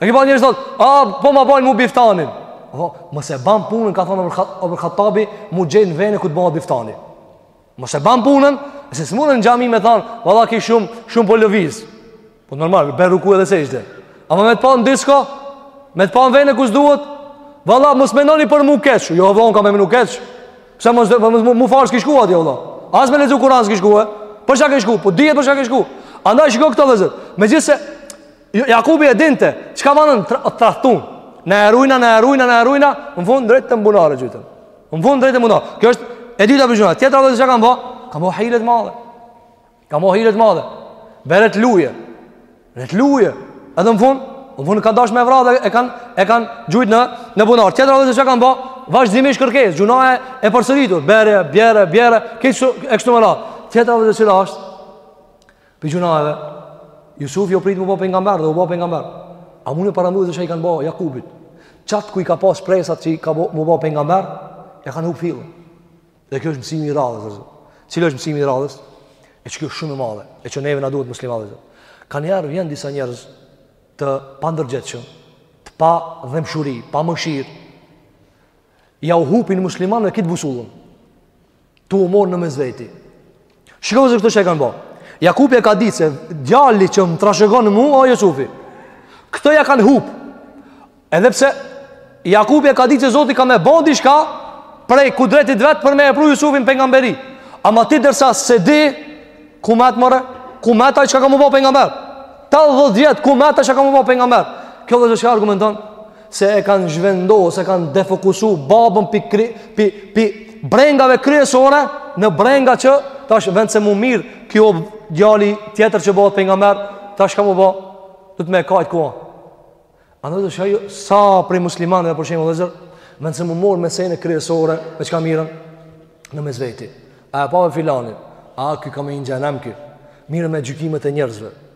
Speaker 2: E ke pa njerëz thotë, a po ma bajn mu biftanin. Po, mos e ban punën ka thonë Omer Khattabi, mu gjenë n'vene ku të bëhet biftani. Mos e ban punën, se s'mund në xhami me thonë, valla ke shumë, shumë po lëviz. Po normal, bën ruku edhe sexhde. Ama me të pa n'disko, me të pa n'vene ku s'duhet. Valla mos menoni për mu keq, jo vlla nuk kam me menu keq. Pse mos do mos mu falë s'ki shku atje valla. As me lexu Kur'an s'ki shku. Për çka ke shku? Po dihet për çka ke shku. Andaj shiko këto vllezër. Megjithse Jo, Jakubi e dinte, çka vanën trahtun. Na e ruina, na e ruina, na e ruina, në fund drejt e n'bunar e gjujtën. Në fund drejt e n'bunar. Kjo është e dyta prej gjynaheve. Tjetra vllezër çka kanë bo? Kanë bo hile t'madhe. Kanë bo hile t'madhe. Bjere t'luje. Bjere t'luje. Edhe në fund, në fund kanë dashtë me e vra dhe e kanë e kan gjujt në, në bunar. Tjetra vllezër çka kanë bo? Vazhdimisht kërkesë, gjynah, e përsëritur. Bjere, bjere, bjere, kështu, e kështu me radhë. Tjetra vllezër cila asht? Prej gjynaheve, Jusufi u prit mu ba pejgamber dhe u ba pejgamber. A mun e paramendon çka i kanë bo Jakubit. Qatë ku i ka pas shpresat që ka mu ba pejgamber, ja kanë hup fillin. Dhe kjo është mësimi i radhës, vllezër. Cili është mësimi i radhës? E që kjo është shumë e madhe, e që neve na duhet muslimanëve vllezër. Kanjëherë vijnë disa njerës të pandërgjegjshëm, të pa dhembshuri, pa mëshirë, ja u hupin muslimanëve këtë busullën. Tu u mor në mesveti. Shikoni se këto çka kanë ba. Jakubi e ka ditë se djali që më trashëgon mu o Jusufi. Këto ja kanë hup. Edhe pse Jakubi e ka ditë se Zoti ka me ba diçka prej kudretit vet për me e pru Jusufin n'pejgamberi. Ama ti derisa s'e di ku met more, ku met ai çka ka mu ba pejgamber. Tash 10 vjet ku met ai çka ka mu ba pejgamber. Kjo vllezër çka argumenton se e kanë zhvendos, se e kanë defokusu babën pi, kri, pi, pi brengave kryesore në brenga që tash vend se mu mirë ky djali tjetër që bëhet pejgamber tash ka mu ba duhet me e kajtë ku a në dhe jo, sa prej muslimanëve për shembull vllezër vend se mu morë me sene kryesore me çka mirren në mes veti a e pave filanin a ky ka me hi n'xhehenem ky mirren me gjykimet e njerëzve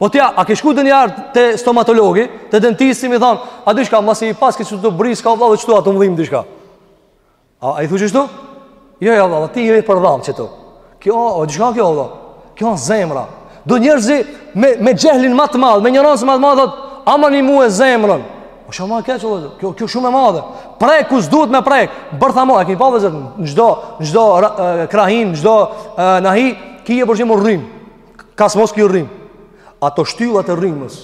Speaker 2: Po ti a, a ke shku ndonjëherë te stomatologi, te dentisti me i thonë, a di çka, masi i pas këtë që të brisë, ka vla dhe qëtu, a të më dhim diçka. A, a i thu qështu? Jo, jo, vla, ti i për dhamë qëtu. Kjo, o, di çka kjo, vla? Kjo në zemra. Do njerëz me, me xhehlin ma të madh, me injorancë ma të madhe, ama një mu e zemrën. O shumë ma keq, vla, kjo, kjo shumë e madhe. Prek ku s'duhet me prek, bërtha ma, a keni pa vllezër, në çdo, në çdo krahinë, në çdo nahi, ki e përshimë rrymë. Ka s'mos ki rrymë. Ato shtyllat e rrymës.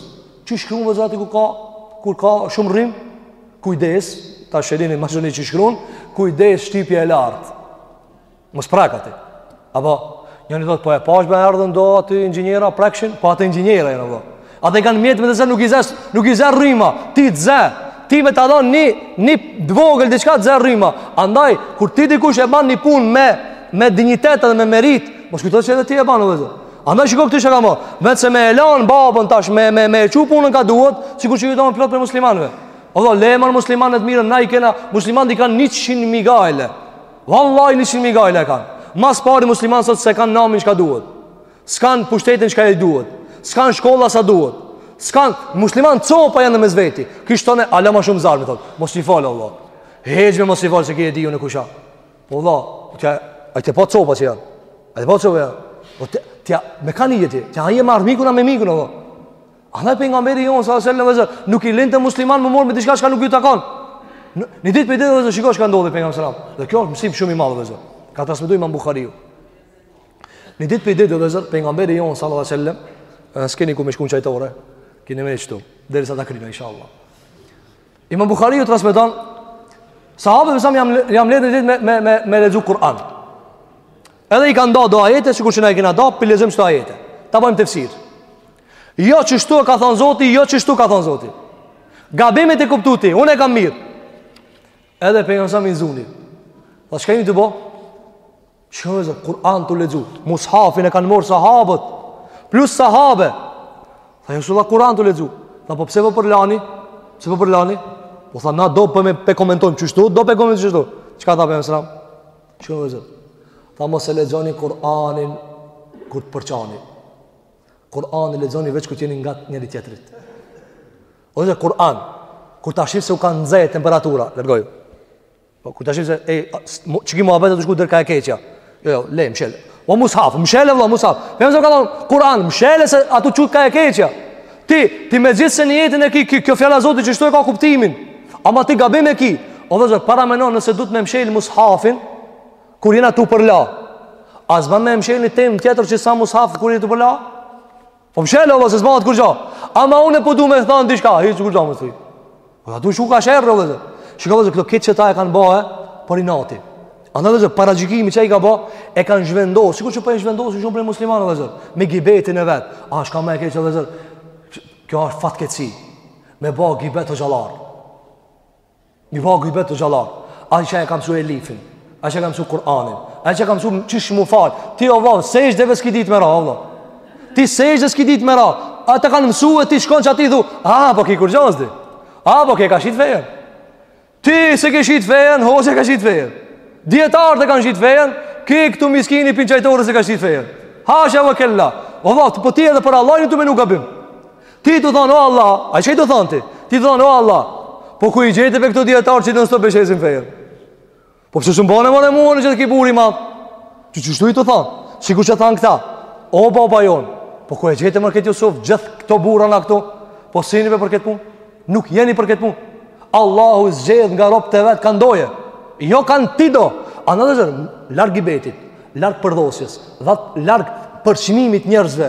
Speaker 2: Çi shkruan vllezër aty ku ka kur ka shumë rrymë? Kujdes, tash e lini Maqedoni çi shkruan, kujdes shtypja e lartë. Mos prek aty. Apo njëri thotë po e pash be ardhën do aty inxhiniera prekshin, po ata inxhiniera janë vëlla. Ata i kanë mjetet me ça nuk i zë, nuk i zë rryma, ty të zë, ti me ta dhonë një, një t'vogël diçka të zë rryma. Andaj, kur ti dikush e ban një punë me, me dinjitet dhe me meritë, mos kujto që edhe ti e ban, vllezër. Andaj shiko këtë çka më, veç se me e lanë babën tash, me, me, me e çu punën ka duhet, sikur që i dojnë plot prej muslimanëve. O vlla, le more muslimanët mirën, na i kena, muslimanët i kanë njëqind mijë gajle. Vallahi njëqind mijë gajle kanë. Ma s'pari muslimanët sot s'e kanë namin çka duhet. S'kanë pushtetin çka i duhet. S'kanë shkolla sa duhet. S'kanë musliman copa janë në mes veti. Kish tonë ala më shumë zjarm thot. Mos i fal Allah. Hejme mos i fal se ke e diun e kusha. Po vlla, ti a je tu pa copa që janë. Ai po copa. Po ti a, me kanë je ti. Ti a je me armikun a me mikun Allah. Allah pejgamberi jon sa selam vllezër, nuk i lente musliman me u marrë me diçka që nuk i takon. Një ditë prej ditë vllezër shiko çka ndodh pejgamberi sallallahu alajhi wasallam. Dhe kjo është mësim shumë i madh vllezër. Ka transmetuar Imam Buhariu. Një ditë prej ditë, vëllezër, pejgamberi jon sallallahu alajhi wasallam, eh, s'keni ku me shku n'çajtore. Keni me qëtu, derisa ta kryj inshallah. Imam Buhariu transmeton sahabët sa janë janë një ditë me me me me lexu Kur'an. Edhe i kanë da do ajete sikur që na i kena da për lexim këto ajete. Ta bëjmë tefsir. Jo qështu e ka thon Zoti, jo qështu ka thon Zoti. Gabim e ki kuptu ti, unë e kam mirë. Edhe pejgamberi sa i zuni. Po çka jeni tu bo? Që është dhe Kur'an tu lexu? Mushafin e kanë morë sahabët, plus sahabe. Tha, jena Kur'an tu lexu. Tha, po pse po përlani? Pse po përlani? Po tha, na do për po me pe komentojmë qështu, do pe komentojmë qështu. Çka tha pejgamberi? Që është dhe? Tha, mos e lexoni Kur'anin kur të përçani. Kur'anin e lexoni veç kur jeni ngat njëri tjetrit. Ose Kur'an, kur ta shihni se u ka nxe temperatura, largoju. Po kur ta sheh se qiky muhabet do të shkojë ka e keqja. Jo, jo, le mshel. O mushaf, mshel vëlla mushaf. Më vjen zonë Kur'an, mshel se aty çon ka e keqja. Ti, ti megjithëse nijetin e ki, qikjo fjala e Zotit qështu e ka kuptimin. Ama ti gabim e ki. O vllezër, paramenoni nëse duhet me mshel mushafin, kur jena tu përla. A s'ban me mshel një temë tjetër që s'a mushaf kur jena tu përla? Po mshelë, Allah, se s'matë kurgjo. Ama unë e po du me thënë diçka, hiç kurgjo mo thuj. Po ta dish ku ka sherr, vllezër. Shiko, vllezër, këtë keqe ata e kanë bo, e, prej inati. Andaj, vllezër, paragjykimi që i ka bo, e kanë zhvendosë. Sikur që po e zhvendosin shumë prej muslimanë, vllezër. Me gibetin e vet. A, shka ma e keqe, vllezër. Kjo është fatkeqsi. Me bo gibet hoxhallarë. Me ba gibet hoxhallarë Ai që t'ka msu elifin Ai që t'ka msu Kur'anin Ai që t'ka msu qysh m'u fal Ti o vlla, sexhde s'ki dit me ra o vlla Ti sexhde s'ki dit me ra Ai të ka mësu e ti shkon qati thu A, po ky kurgjo s'di A, po ky e ka shit fejen Ti s'e ke shit fejen, hoxha ka shit fejen Dijetarët kanë shit fejen Ky këtu miskini pi n'çajtore s'e ka shit fejen Hasha ve kella O vlla, po ti edhe për Allah je tu menu gabim Ti tu thonë o Allah, a çe je tu thonë ti? Ti tu thonë o Allah. Po ku i gjete bre këta dijetarë që do ta shesin fejen? Po pse s'm bane more mua unë çe ky burri i madh? Ti qashtu je tu thonë? Sikur që thanë këta. O baba jon, po ku e gjete me këtë Jusuf gjithë këta burra na këtu? Po s'jeni për këtë punë? Nuk jeni për këtë punë. Allahu zgjedh nga robt e vet kanë do Ai. Jo kanë ti do. Andaj vllezër larg gibetit, larg përdhosjes, dhe larg përçmimit njerëzve.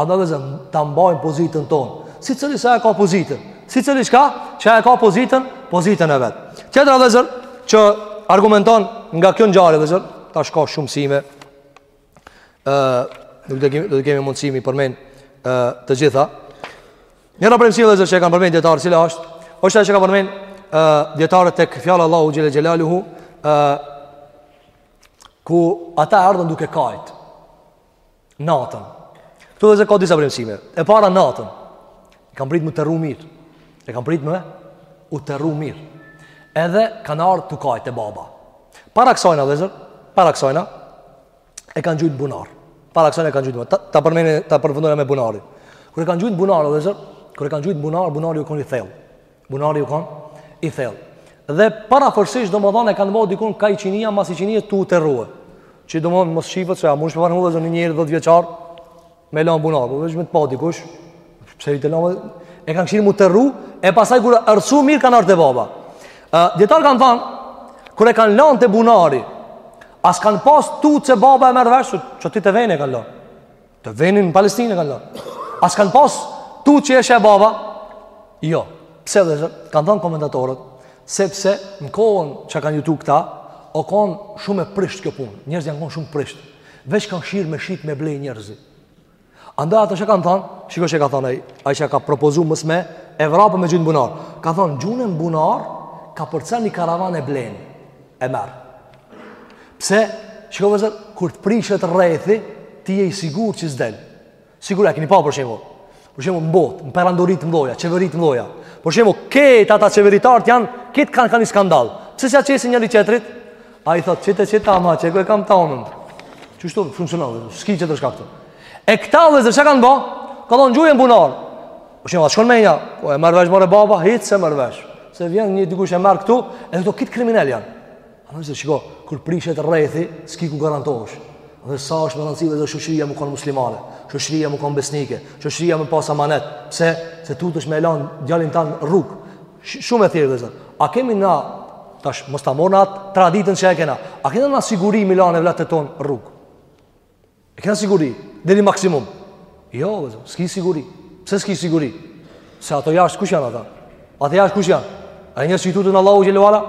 Speaker 2: Andaj vllezër, ta mbajmë pozitën tonë. Secili sa e ka pozitën. Secili shka, që e ka pozitën, pozitën e vet. Tjetra vllezër, që argumenton nga kjo ngjarje vllezër, tash ka shumë msime, uh, nuk do të kemi, kemi mundësi me i përmen uh, të gjitha. Njëra prej msimeve vllezër që e kanë përmen dijetarët, cila është, është ajo që kanë përmen uh, dijetarët tek fjala e Allahut xhele xhelaluhu, uh, ku ata erdhën duke kajtë. Natën. Këtu vllezër ka disa prej msimeve. E para natën. E kanë pritë m'u terru mirë. E kanë pritë me u terru mirë. Edhe kanë ardhë tu kajt te baba. Para kësajna vllezër, para kësajna, e kanë gjujtë bunar. Para kësajna e kanë gjujtë n'bunar. Ta, ta përmenim, ta përfundojmë me bunarin. Kur e kanë gjujtë n'bunar, vllezër, kur e kanë gjujtë n'bunar, bunari u kon i thellë. Bunari u kon i thellë. Dhe parafërsisht domethonë e kanë bo dikun kah iqinia, mas iqinie tu u terru. Që domethonë mos shifet, se a mund shpëfarë hudhe zë një njeri dhetë vjeçar, me lanë n'bunar, po veç me të pa dikush, pse je tu e lanë, e kanë kshirë m'u terru, e pastaj kur errsu mirë kanë ardh te baba. Dijetarët kanë thanë, kur e kanë lanë te bunari, a s'kanë pas tut që baba e merr vesh, qaty te veni e kanë lanë. Te veni në Palestinë e kanë lënë. A s'kanë pas tut që e sheh baba? Jo. Pse vllezër? Kanë thonë komentatorët, sepse në kohën që kanë jetu këta, u konë shumë e prisht kjo punë. Njerëzit janë konë shumë prisht. Veç kanë kshirë me shit me ble njerëz. Andaj ata çka kanë thonë, shiko çka ka thonë ai, ai që ka propozu mos me e vra po me e gju n'bunar. Ka thonë, gjune n'bunar, ka përca një karavan e blen. e merr. Pse? Shiko vllezër, kur të prishet rrethi, ti je i sigurt që s'del. Sigur e keni pa për shembull. Për shembull në botë, në perandori të mëdha, qeveri të mëdha. Për shembull, këta ata qeveritarët janë, krejt kanë ka ni skandal. Pse s'ia qesin njëri tjetrit? Ai thotë, "Qite, qite ama, qe ku e kam tanën." Qështu funksionon, s'ki qetër shka këtu. E këta vllezër çka kanë ba? Kanë thon gjuje n'bunar. Për shembull, shkon me nja, po e merr vesh more baba, hiç s'e merr vesh. Se vjen një dikush e merr këtu, edhe këto krejt kriminelë janë. Andaj shiko, kur prishet rrethi, s'ki ku garantohesh. Andaj sa është me rëndësi dhe shoqëria me konë muslimane, shoqëria me konë besnike, shoqëria me pas amanet, pse, se tutesh me e lan djalin tan n'rrugë. Shumë e thirë vllezër. A kemi na, tash, mos ta morna traditën që e kena, a kemi na siguri me i lan evlatët tonë n'rrugë? E kena siguri, deri maksimum. Jo, vllezër, s'ki siguri. Pse s'ki siguri? Se ato jashtë kush janë ata? Ato jashtë kush janë? A e një s'i tutën Allahut xhel-le ve ala?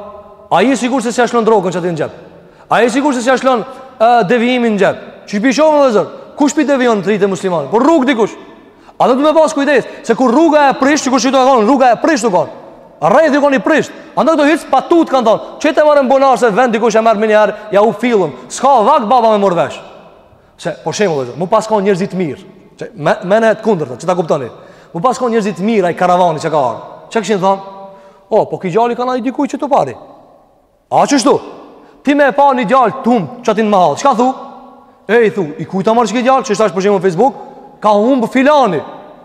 Speaker 2: A i sigur se s'ja shlon drogën qatij në xhep? A i sigur se s'ja shlon uh, devijimin në xhep? Si p'i shomë, vllezër? Kush p'i devijon të ritë e muslimanë? Po n'rrugë dikush. Andaj duhet me pas kujdes Se kur rruga e prisht Që kur që të konë Rruga e prisht u konë Rrethi u konë i prisht Andaj këto hiç pa tutë kanë thonë Qite more n'bunar Se vjen dikush e merr menjiherë Ja u filëm S'ka vakt baba me marr vesh Se për shembull dhe Mu pas konë njerëzit mirë Që me, me ne të kundër Që ta kuptoni Mu pas konë njerëzit mirë Ai karavani që ka ardh Ça kishin thonë O, po ki gjali ka na i dikujt qitu pari A qështu? Ti me e pa një djalë të humb qatin n'mahallë, çka thu? Ej thu, i kujt a more qiky djalë, që është ashtë për shembull në Facebook, ka humb filani.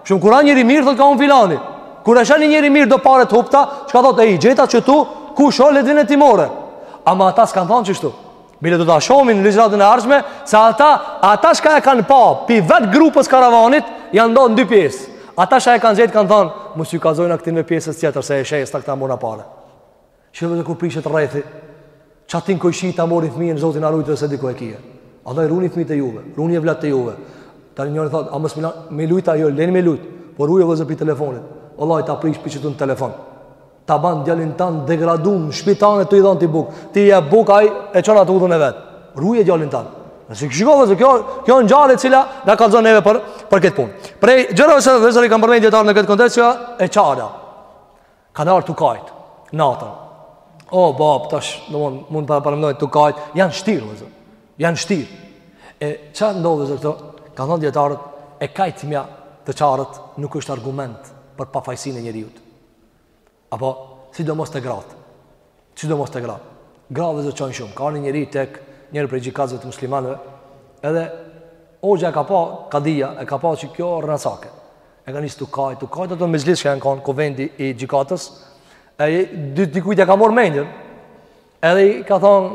Speaker 2: Shumë kur a njeri i mirë, thot ka humb filani. Kur i sheh një njeri i mirë do pare të hupta, çka thot, ej i gjeta qitu, kush e, le t'vin e t'i more. Ama ata s'kanë thonë qështu. Bile do ta shomi në ligjëratën e ardhshme, se ata, ata shka e kanë pa, pi vetë grupës karavanit, janë da në dy pjesë. Ata shka e kanë gjetë, kanë thonë, mos ju kallzojmë aktin me pjesës tjetër, se e shë e stakë ta mona pare. Shiko se kur prishet rrethi, qatin ku ishi ta morin fëmijën Zoti na ruajtë s'e di ku e kie. Andaj runi fëmijët e juve, runi evlatët e juve. Tani njëri thot, a mos me lujt, a jo, leni me lujt, por ruje vllezër pi telefonit. Wallahi ta prish pi qitin telefon. Ta ban djalin tan degradum, n'shpi tane ti i dhon ti buk. Ti ja buk ai e çon atë udhën e vet. Ruje djalin tan. Nëse shiko vllezër kjo, kjo është ngjarje e cila na kallzon neve për për këtë punë. Prej gjërave që vllezër i kanë përmend dijetarët në këtë kontekst, e qara. Kanë ardhur tu kajt natën. O bab tash, domthon mund ta paramendoni tu kajt, janë shtir vllezër. Janë shtir. E ça ndodhi këto? Kanë thënë dijetarët e kajtmja të qarët nuk është argument për pafajësinë e njeriut. Apo sidomos te gratë. sidomos te gratë. Grave zë çon shumë. Ka një njeri tek njëri prej gjykatësve të muslimanëve, edhe hoxha e ka pa, kadia e ka pa që kjo rrenacake. E ka nis tu kaj, tu kaj n'at mexhlis që janë kanë kuvendi i gjykatës. Ai dy dikujt e ka marr mendjen. Edhe i ka thon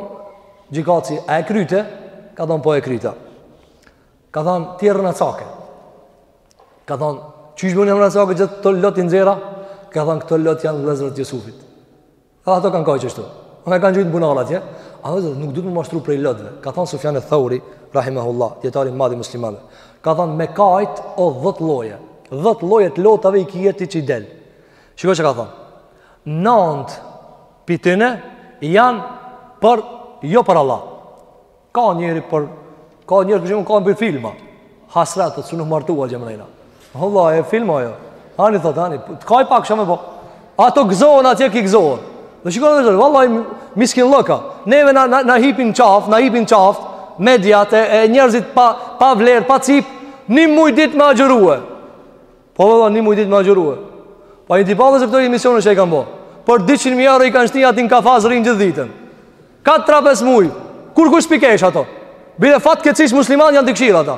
Speaker 2: gjykatësi, a e kryte? Ka thon po e kryta. Ka thon ti je rrenacake. Ka thonë, qysh ban rrenacake, gjithë këto lot i nxera? Ka thonë, këto lot janë vllezërt e Jusufit. Edhe ato kanë kaj qështu. Ani e kanë gjujt n'bunar atje. A vllezër, nuk duhet me u mashtru prej lotëve. Ka thonë, Sufjan eth-Theuri, rahimehullah, dijetari i madh i muslimanëve. Ka thonë, me kajt o dhet lloje. Dhet lloje të lotave i kjeti që i del. Shiko çka ka thonë. Nëndë prej tyne janë për, jo për Allah. Ka njeri për ka njeri për shembull ka mbi filma. Hasrat të nuk martua gjemrena. Allah e film ajo. Ani thot ani, të kaj pak shumë po. Ato gëzohen atje që gëzohen. Do shikoni vetë, vallahi miskin loka. Neve na na, na hipin qafë, na hipin qafë, mediat e, e njerëzit pa pa vlerë, pa cipë, një muj ditë me agjëru. Po valla një muj ditë me agjëru. Pa një tipallë se këto emisione që i kanë bërë. Për 200 mijë euro i kanë shti n'at kafaz rrin gjithë ditën. Katër a pesë muj, kur kush po i kqyr ato? Bile fatkeqësisht musliman janë tu i kqyrë ata.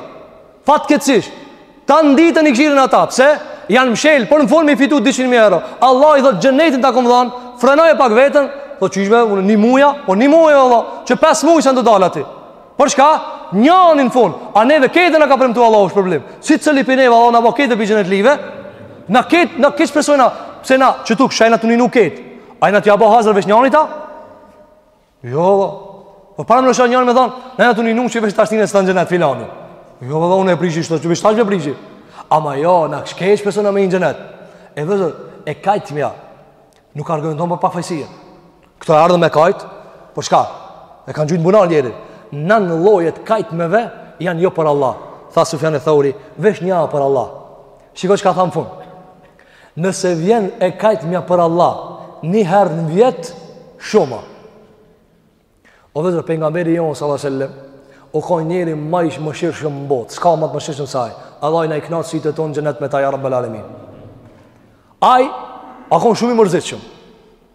Speaker 2: Fatkeqësisht. Tanë ditën i kqyrin ata, pse? Janë mshelë, për në fund me i fitu 200.000 euro. Allahi të thotë xhenetin ta kam me dhanë, frenoje pak veten, thot qysh bre unë, një muj a, o po një muj a, Allah, qe pesë muj s'mund të dalë aty. Për çka? Njani në fund, a neve krejt na ka premtu Allahu shpërblim. Secili prej neve, Allahu na boftë krejtve prej xhenetlive, na krejt, na krejt shpresojna, pse na, që tu këshajna të një nuk krejt, a i në t'ja bo hazër veç njanit a, Jo, dhe. Po para më lëshon njërë me thonë, na tani nuk që i vështë ashtin e së të në xhenet filani. Jo, vlla, unë e prishi shtë, që vështë ashtë e prishi. Ama jo, na krejt shpresojna me hi në xhenet. E vllezër, e kajtmja nuk argumenton për pafajësinë. Këto erdhën me kajtë, për po çka? E kanë gjujt n'bunar njeri. Nanë lloje t'kajtmeve janë jo për Allah. Tha Sufjan eth-Theuri, veç një për Allah. Shiko çka tha n'fund. Nëse vjen e kajtmja për Allah, një herë në vjet shumë a. O vllezër, pejgamberi jonë, salallahu alejhi ve selem, o kan njeri ma i mëshirshëm në botë, s'ka ma të mëshirshëm se aj, Allahi na i knaqtë sytë tonë n'xhenet me ta ja Rabbel alemin. Aj, a konë shumë i mërzitshëm.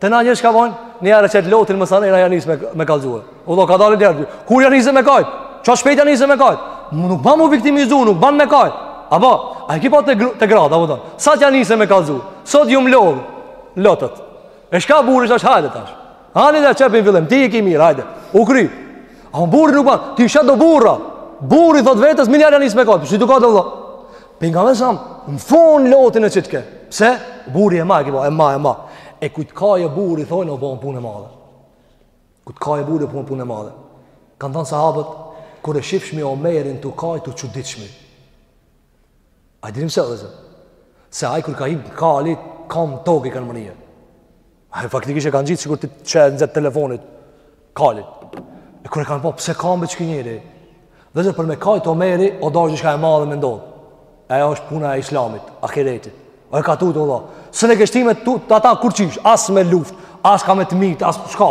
Speaker 2: Te na njerëz ka von, ne ja recet lotin më sanë ja nis me me kallxue. U do ka dalë deri aty. Kur ja nisë me kajt? Ço shpejt ja nisë me kajt? Nuk bën me u viktimizu, nuk bën me kajt. Apo, a ke pa te te gratë, apo do. Sa ja nisë me kallxu. Sot ju mlodhën lotët. E çka burri tash hajde tash. Ani de çepin fillim, ti e ki mirë, hajde. U kry. A un burri nuk bën, ti i sheh do burra. Burri thot vetes, me ja nisë me kajt. Si do ka do. Pejgamberi alejhi selam, në fund lotin e qitke. Pse? Burri e ma, e kipa, e ma, e ma. E kur të kaje burri, thojnë, o bon punë e madhe. Kur të kaje burri, o bon punë e madhe. Kanë thanë sahabët, kur e shifshmi Omerin tu kajt u çuditshmi. A e dini pse, vllezër? Se ai kur ka hyp në kali, kamt në tokë i kanë mrri. Ai faktikisht e ka ngjit sikur ti që nxe telefonin kalin. E kur e kanë pa pse kajke çiky njeri? Vllezër, për me kajt Omeri o dasht diçka e madhe me ndodh. Ajo është puna e Islamit, ahiretit. O e ka tutë o vlla. Së ne kështime tu të ata kurqysh, as me luft, as ka me të mytë, as shka.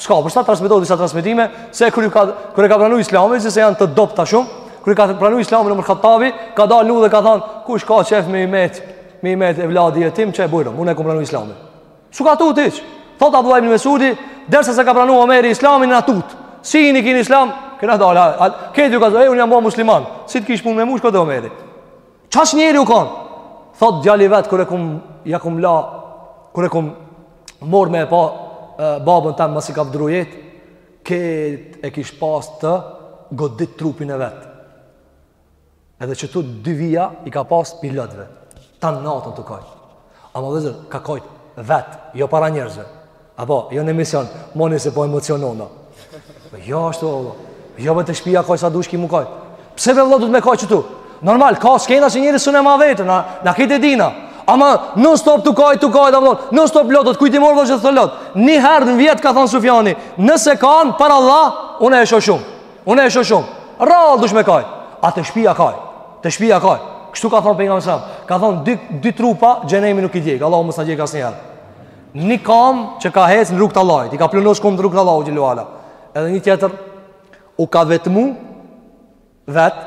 Speaker 2: Shka, për shta transmitohet disa transmitime, se kur, ka, kur e ka pranu Islamin, se se janë të dobta shumë, kur e ka pranu Islamin Omer Hattabi, ka dalë n'udhë, ka thanë, kush ka qejf me i metë, Me i metë evladi jetim, qe, bujrum, unë e kom pranu islamin. S'u ka tutë hiç. Thotë Abdullah ibn Mesudi, derisa s'e ka pranu Omeri islamin në tutë. Si hini ky në islam, kena dalë, këtë ju ka zë, e unë jam bo musliman. Si të kish punë me mu, shko te Omeri. Qasi njeri u konë. Thotë djali i vet, kur e kom, ja kom la, kur e kom marrë me e pa e, babën tem, masi ka ndrru jetë, krejt e kish pas të godit trupin e vet. Edhe qetu dy vija i ka pas pi lotëve. Tanë natën tu kajt. Ama vllezër, ka kajt vetë, jo para njerëzve. Apo, jo në emision, moni se po emocionohna. Po, jo, ashtu, vlla, jo, vetë te shpia kaj sa dush ki me kajt. Pse more vlla duhet me kajt qetu? Normal, ka skena që njeri s'un e ma veten, na, na krejt e dina. Ama, non stop tu kajt, tu kajt, apo, non stop lotët, kujt i more vlla qeta lot. Një herë në vjet, ka thonë Sufjani, nëse kan për Allah, unë e shoh shumë. Unë e shoh shumë. Rrallë dush me kajt. A te shpia kaj. Te shpia kaj. Kështu ka thonë Pejgamberi alejhi selam. Ka thonë dy, dy trupa xhehenemi nuk i djeg. Allahu mos na djegtë asnjëherë. Një kamë që ka hec në rrugë të Allahut. I ka pluhnos kamët në rrugë të Allahut xhele ve ala. Edhe një tjetër u ka vetmu vetë.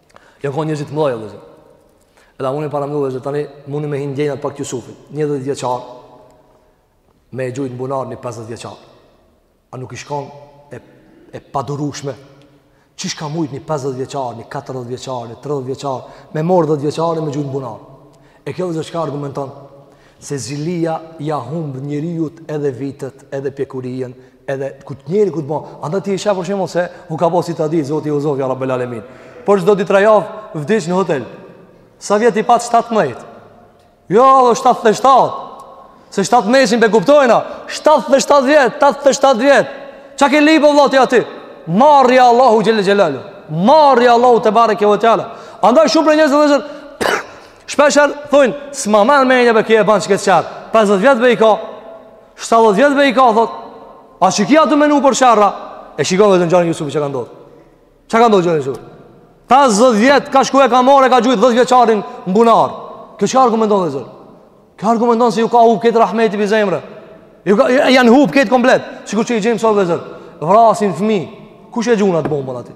Speaker 2: Janë konë njerëz të mëdhej, vllezër. Edhe a muni me paramendu, vllezër, tani muni me hi në ndjenja pak Jusufit. 10 vjeçar me e gjujt n'bunar një 50 vjeçar. A nuk i shkon e e padurueshme. Çish ka mujt një 50 vjeçar, një 40 vjeçar, një 30 vjeçar me marrë 10 vjeçarin me gjujt n'bunar. E kjo, vllezër, çka argumenton se zilia ja humb njeriut edhe vitet, edhe pjekurinë, Edhe kur njeri kur bon, andaj ti e sheh për shembull se u ka bo, si ta di Zoti u Zoti Rabbul Alemin. Por çdo ditë rajav vdiq në hotel. Sa vjet i pat 17. Jo, jo 77. Se 7 mesin be kuptojna, 77 vjet, 87 vjet. Çka ke lyp o vlla ti aty? Marri Allahu xhele xhelaluhu. Marri Allahu tebareke ve teala. Andaj shumë për njerëz të thënë shpeshherë, thonë, s'ma merr menja bëkje e banë që këtë qarë, 50 vjetë bëjë ka, 70 vjetëve i ka thot a që kia të menu për sherr e shikon vllezër ngjarjen e Jusufit çka ka ndodh çka ka ndodh ngjarjen e Jusufit 50 vjet ka shku e ka marr e ka gjujt 10 vjeçarin në bunar kjo çka argumenton vllezër kjo argumenton se ju ka hup këtë rahmeti prej zemre ju ka, janë hup këta komplet sikur që i gjejmë sot vllezër vrasin fmi kush e gjun atë bombën aty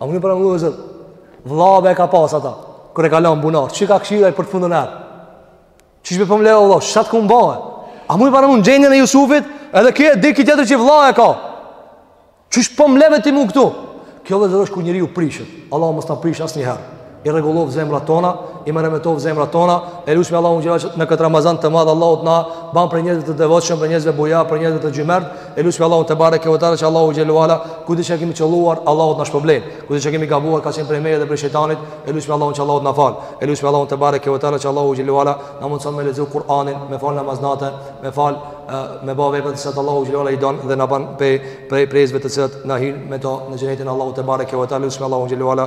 Speaker 2: A mun me paramendu vllezër, vlla e ka pas ata, kur e ka lanë n'bunar, qysh e ka kshyr aj për të fundit herë? Qysh be po m'le vlla, Allah, shatë këmë bëhe? A mun me paramendu ndjenjën e Jusufit, edhe kjo e dikujt tjetër që vlla e ka. Qysh be po m'le vetë mu këtu? Kjo vllezër është kur njeriu prishet, Allah mos ta prishë asnjëherë. i rregulloftë zemrat tona, i meremetoftë zemrat tona, e lutshmi Allahun që është në këtë Ramazan të madh Allahu t'na ban për njerëz të devotshëm, për njerëz të bujar, për njerëz të xhymert, e lutshmi Allahun te bareke ve teala që Allahu xhele ve ala ku diçka kemi qëlluar, Allahu t'na shpërblen. Ku diçka kemi gabuar ka qenë prej meje dhe prej shejtanit, e lutshmi Allahun që Allahu t'na fal. E lutshmi Allahun te bareke ve teala që Allahu xhele ve ala na mundson me lexu Kur'anin, me fal namaz nate, me fal me ba vepra të cilat Allahu xhelalu i don dhe na ban pe prej veprave të cilat na hin me to në xhenetin Allahu te bareke ve teala lutshmi Allahu xhelalu